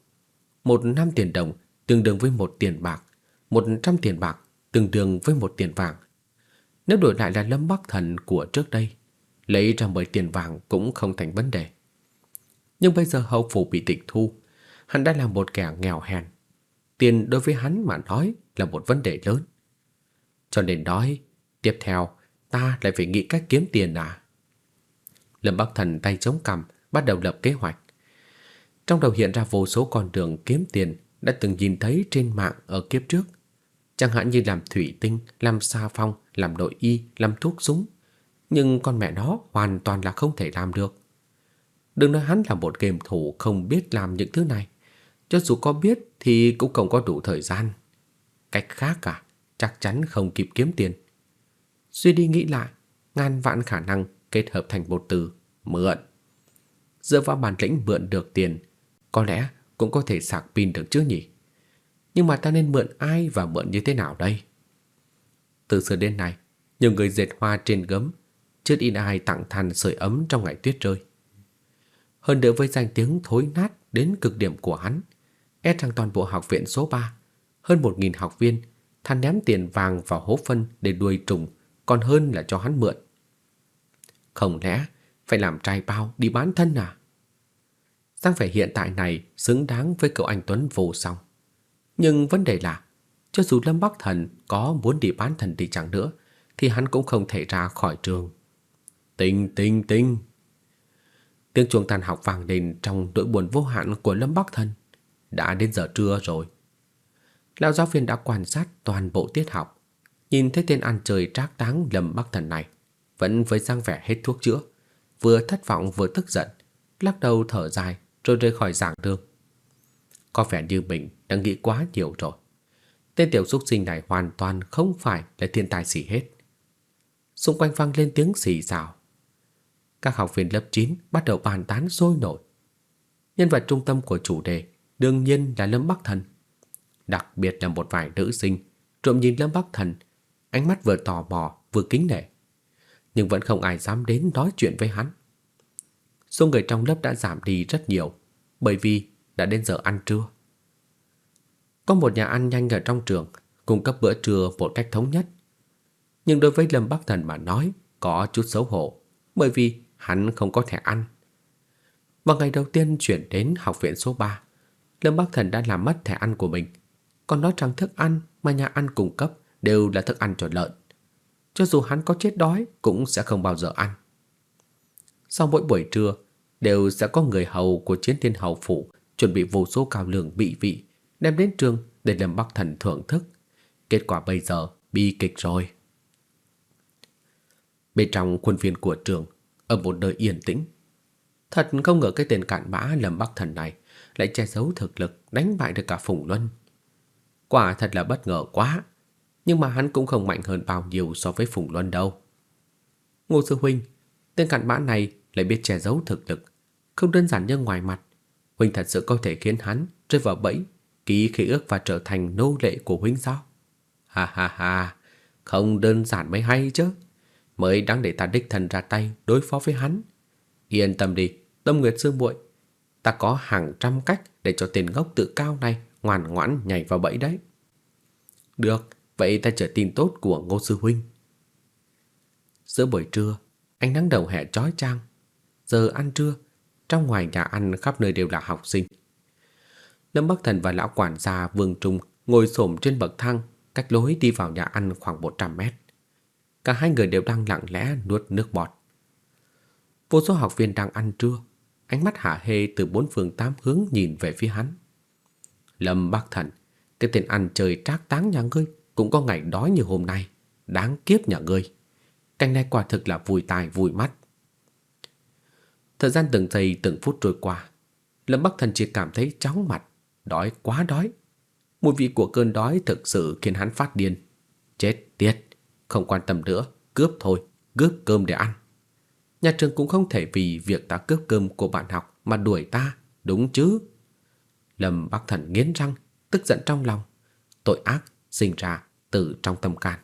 Một năm tiền đồng tương đương với một tiền bạc, một trăm tiền bạc tương đương với một tiền vàng. Nếu đổi lại là Lâm Bắc Thần của trước đây, lấy ra 10 tiền vàng cũng không thành vấn đề. Nhưng bây giờ hậu phủ bị tịch thu, hắn đã là một kẻ nghèo hèn. Tiền đối với hắn mà nói là một vấn đề lớn. Cho nên nói, tiếp theo ta lại phải nghĩ cách kiếm tiền à? Lâm Bắc Thần tay chống cằm, bắt đầu lập kế hoạch. Trong đầu hiện ra vô số con đường kiếm tiền đã từng nhìn thấy trên mạng ở kiếp trước. Chẳng hạn như làm thủy tinh, làm sa phong, làm nội y, làm thuốc súng. Nhưng con mẹ nó hoàn toàn là không thể làm được. Đừng nói hắn là một game thủ không biết làm những thứ này. Cho dù có biết thì cũng không có đủ thời gian. Cách khác cả, chắc chắn không kịp kiếm tiền. Suy đi nghĩ lại, ngàn vạn khả năng kết hợp thành một từ mượn. Dựa vào bản lĩnh mượn được tiền, có lẽ cũng có thể sạc pin được chứ nhỉ. Nhưng mà ta nên mượn ai và mượn như thế nào đây? Từ xưa đến nay, nhiều người dệt hoa trên gấm, chưa ít ai tặng than sưởi ấm trong ngày tuyết rơi. Hơn nữa với danh tiếng thối nát đến cực điểm của hắn, e rằng toàn bộ học viện số 3, hơn 1.000 học viên, than ném tiền vàng vào hố phân để đuôi trùng, còn hơn là cho hắn mượn. Không lẽ phải làm trai bao đi bán thân à? Giang vẻ hiện tại này xứng đáng với cậu anh Tuấn vô song. Nhưng vấn đề là, cho dù Lâm Bắc Thần có muốn đi bán thần đi chẳng nữa, thì hắn cũng không thể ra khỏi trường. Tinh tinh tinh. Tiếng chuông tan học vang lên trong nỗi buồn vô hạn của Lâm Bắc Thần. Đã đến giờ trưa rồi. Lão giáo viên đã quan sát toàn bộ tiết học, nhìn thấy tên ăn chơi trác táng Lâm Bắc Thần này, vẫn với dáng vẻ hết thuốc chữa, vừa thất vọng vừa tức giận, lắc đầu thở dài rồi rời khỏi giảng đường. Có vẻ như mình đã nghĩ quá nhiều rồi. Tên tiểu xúc sinh này hoàn toàn không phải là thiên tài gì hết. Xung quanh vang lên tiếng xì xào. Các học viên lớp 9 bắt đầu bàn tán sôi nổi. Nhân vật trung tâm của chủ đề đương nhiên là Lâm Bắc Thần. Đặc biệt là một vài nữ sinh trộm nhìn Lâm Bắc Thần, ánh mắt vừa tò mò vừa kính nể. Nhưng vẫn không ai dám đến nói chuyện với hắn. Số người trong lớp đã giảm đi rất nhiều bởi vì đã đến giờ ăn trưa. Có một nhà ăn nhanh ở trong trường cung cấp bữa trưa một cách thống nhất. Nhưng đối với Lâm Bắc Thần mà nói có chút xấu hổ bởi vì hắn không có thẻ ăn. Vào ngày đầu tiên chuyển đến học viện số 3, Lâm Bắc Thần đã làm mất thẻ ăn của mình, còn nói rằng thức ăn mà nhà ăn cung cấp đều là thức ăn cho lợn. Cho dù hắn có chết đói cũng sẽ không bao giờ ăn. Sau mỗi buổi trưa, đều sẽ có người hầu của chiến thiên hầu phủ chuẩn bị vô số cao lương bị vị đem đến trường để Lâm Bắc Thần thưởng thức. Kết quả bây giờ bi kịch rồi. Bên trong khuôn viên của trường, ở một nơi yên tĩnh, thật không ngờ cái tên cạn bã Lâm Bắc Thần này lại che giấu thực lực đánh bại được cả Phùng Luân. Quả thật là bất ngờ quá, nhưng mà hắn cũng không mạnh hơn bao nhiêu so với Phùng Luân đâu. Ngô Sư Huynh, tên cặn bã này lại biết che giấu thực lực, không đơn giản như ngoài mặt. Huynh thật sự có thể khiến hắn rơi vào bẫy, ký khế ước và trở thành nô lệ của Huynh sao? Ha ha ha, không đơn giản mới hay chứ. Mới đáng để ta đích thân ra tay đối phó với hắn. Yên tâm đi, Tâm Nguyệt Sư muội, ta có hàng trăm cách để cho tên ngốc tự cao này ngoan ngoãn nhảy vào bẫy đấy. Được, vậy ta chờ tin tốt của Ngô Sư Huynh. Giữa buổi trưa, ánh nắng đầu hè chói chang. Giờ ăn trưa, trong ngoài nhà ăn khắp nơi đều là học sinh. Lâm Bắc Thần và lão quản gia Vương Trung ngồi xổm trên bậc thang, cách lối đi vào nhà ăn khoảng 100 mét. Cả hai người đều đang lặng lẽ nuốt nước bọt. Vô số học viên đang ăn trưa, ánh mắt hả hê từ bốn phương tám hướng nhìn về phía hắn. Lâm Bắc Thần, cái tên ăn chơi trác táng nhà ngươi cũng có ngày đói như hôm nay, đáng kiếp nhà ngươi. Cảnh này quả thực là vui tai vui mắt. Thời gian từng giây từng phút trôi qua, Lâm Bắc Thần chỉ cảm thấy chóng mặt, đói quá đói. Mùi vị của cơn đói thực sự khiến hắn phát điên. Chết tiệt, không quan tâm nữa, cướp thôi, cướp cơm để ăn. Nhà trường cũng không thể vì việc ta cướp cơm của bạn học mà đuổi ta, đúng chứ? Lâm Bắc Thần nghiến răng, tức giận trong lòng. Tội ác sinh ra từ trong tâm can.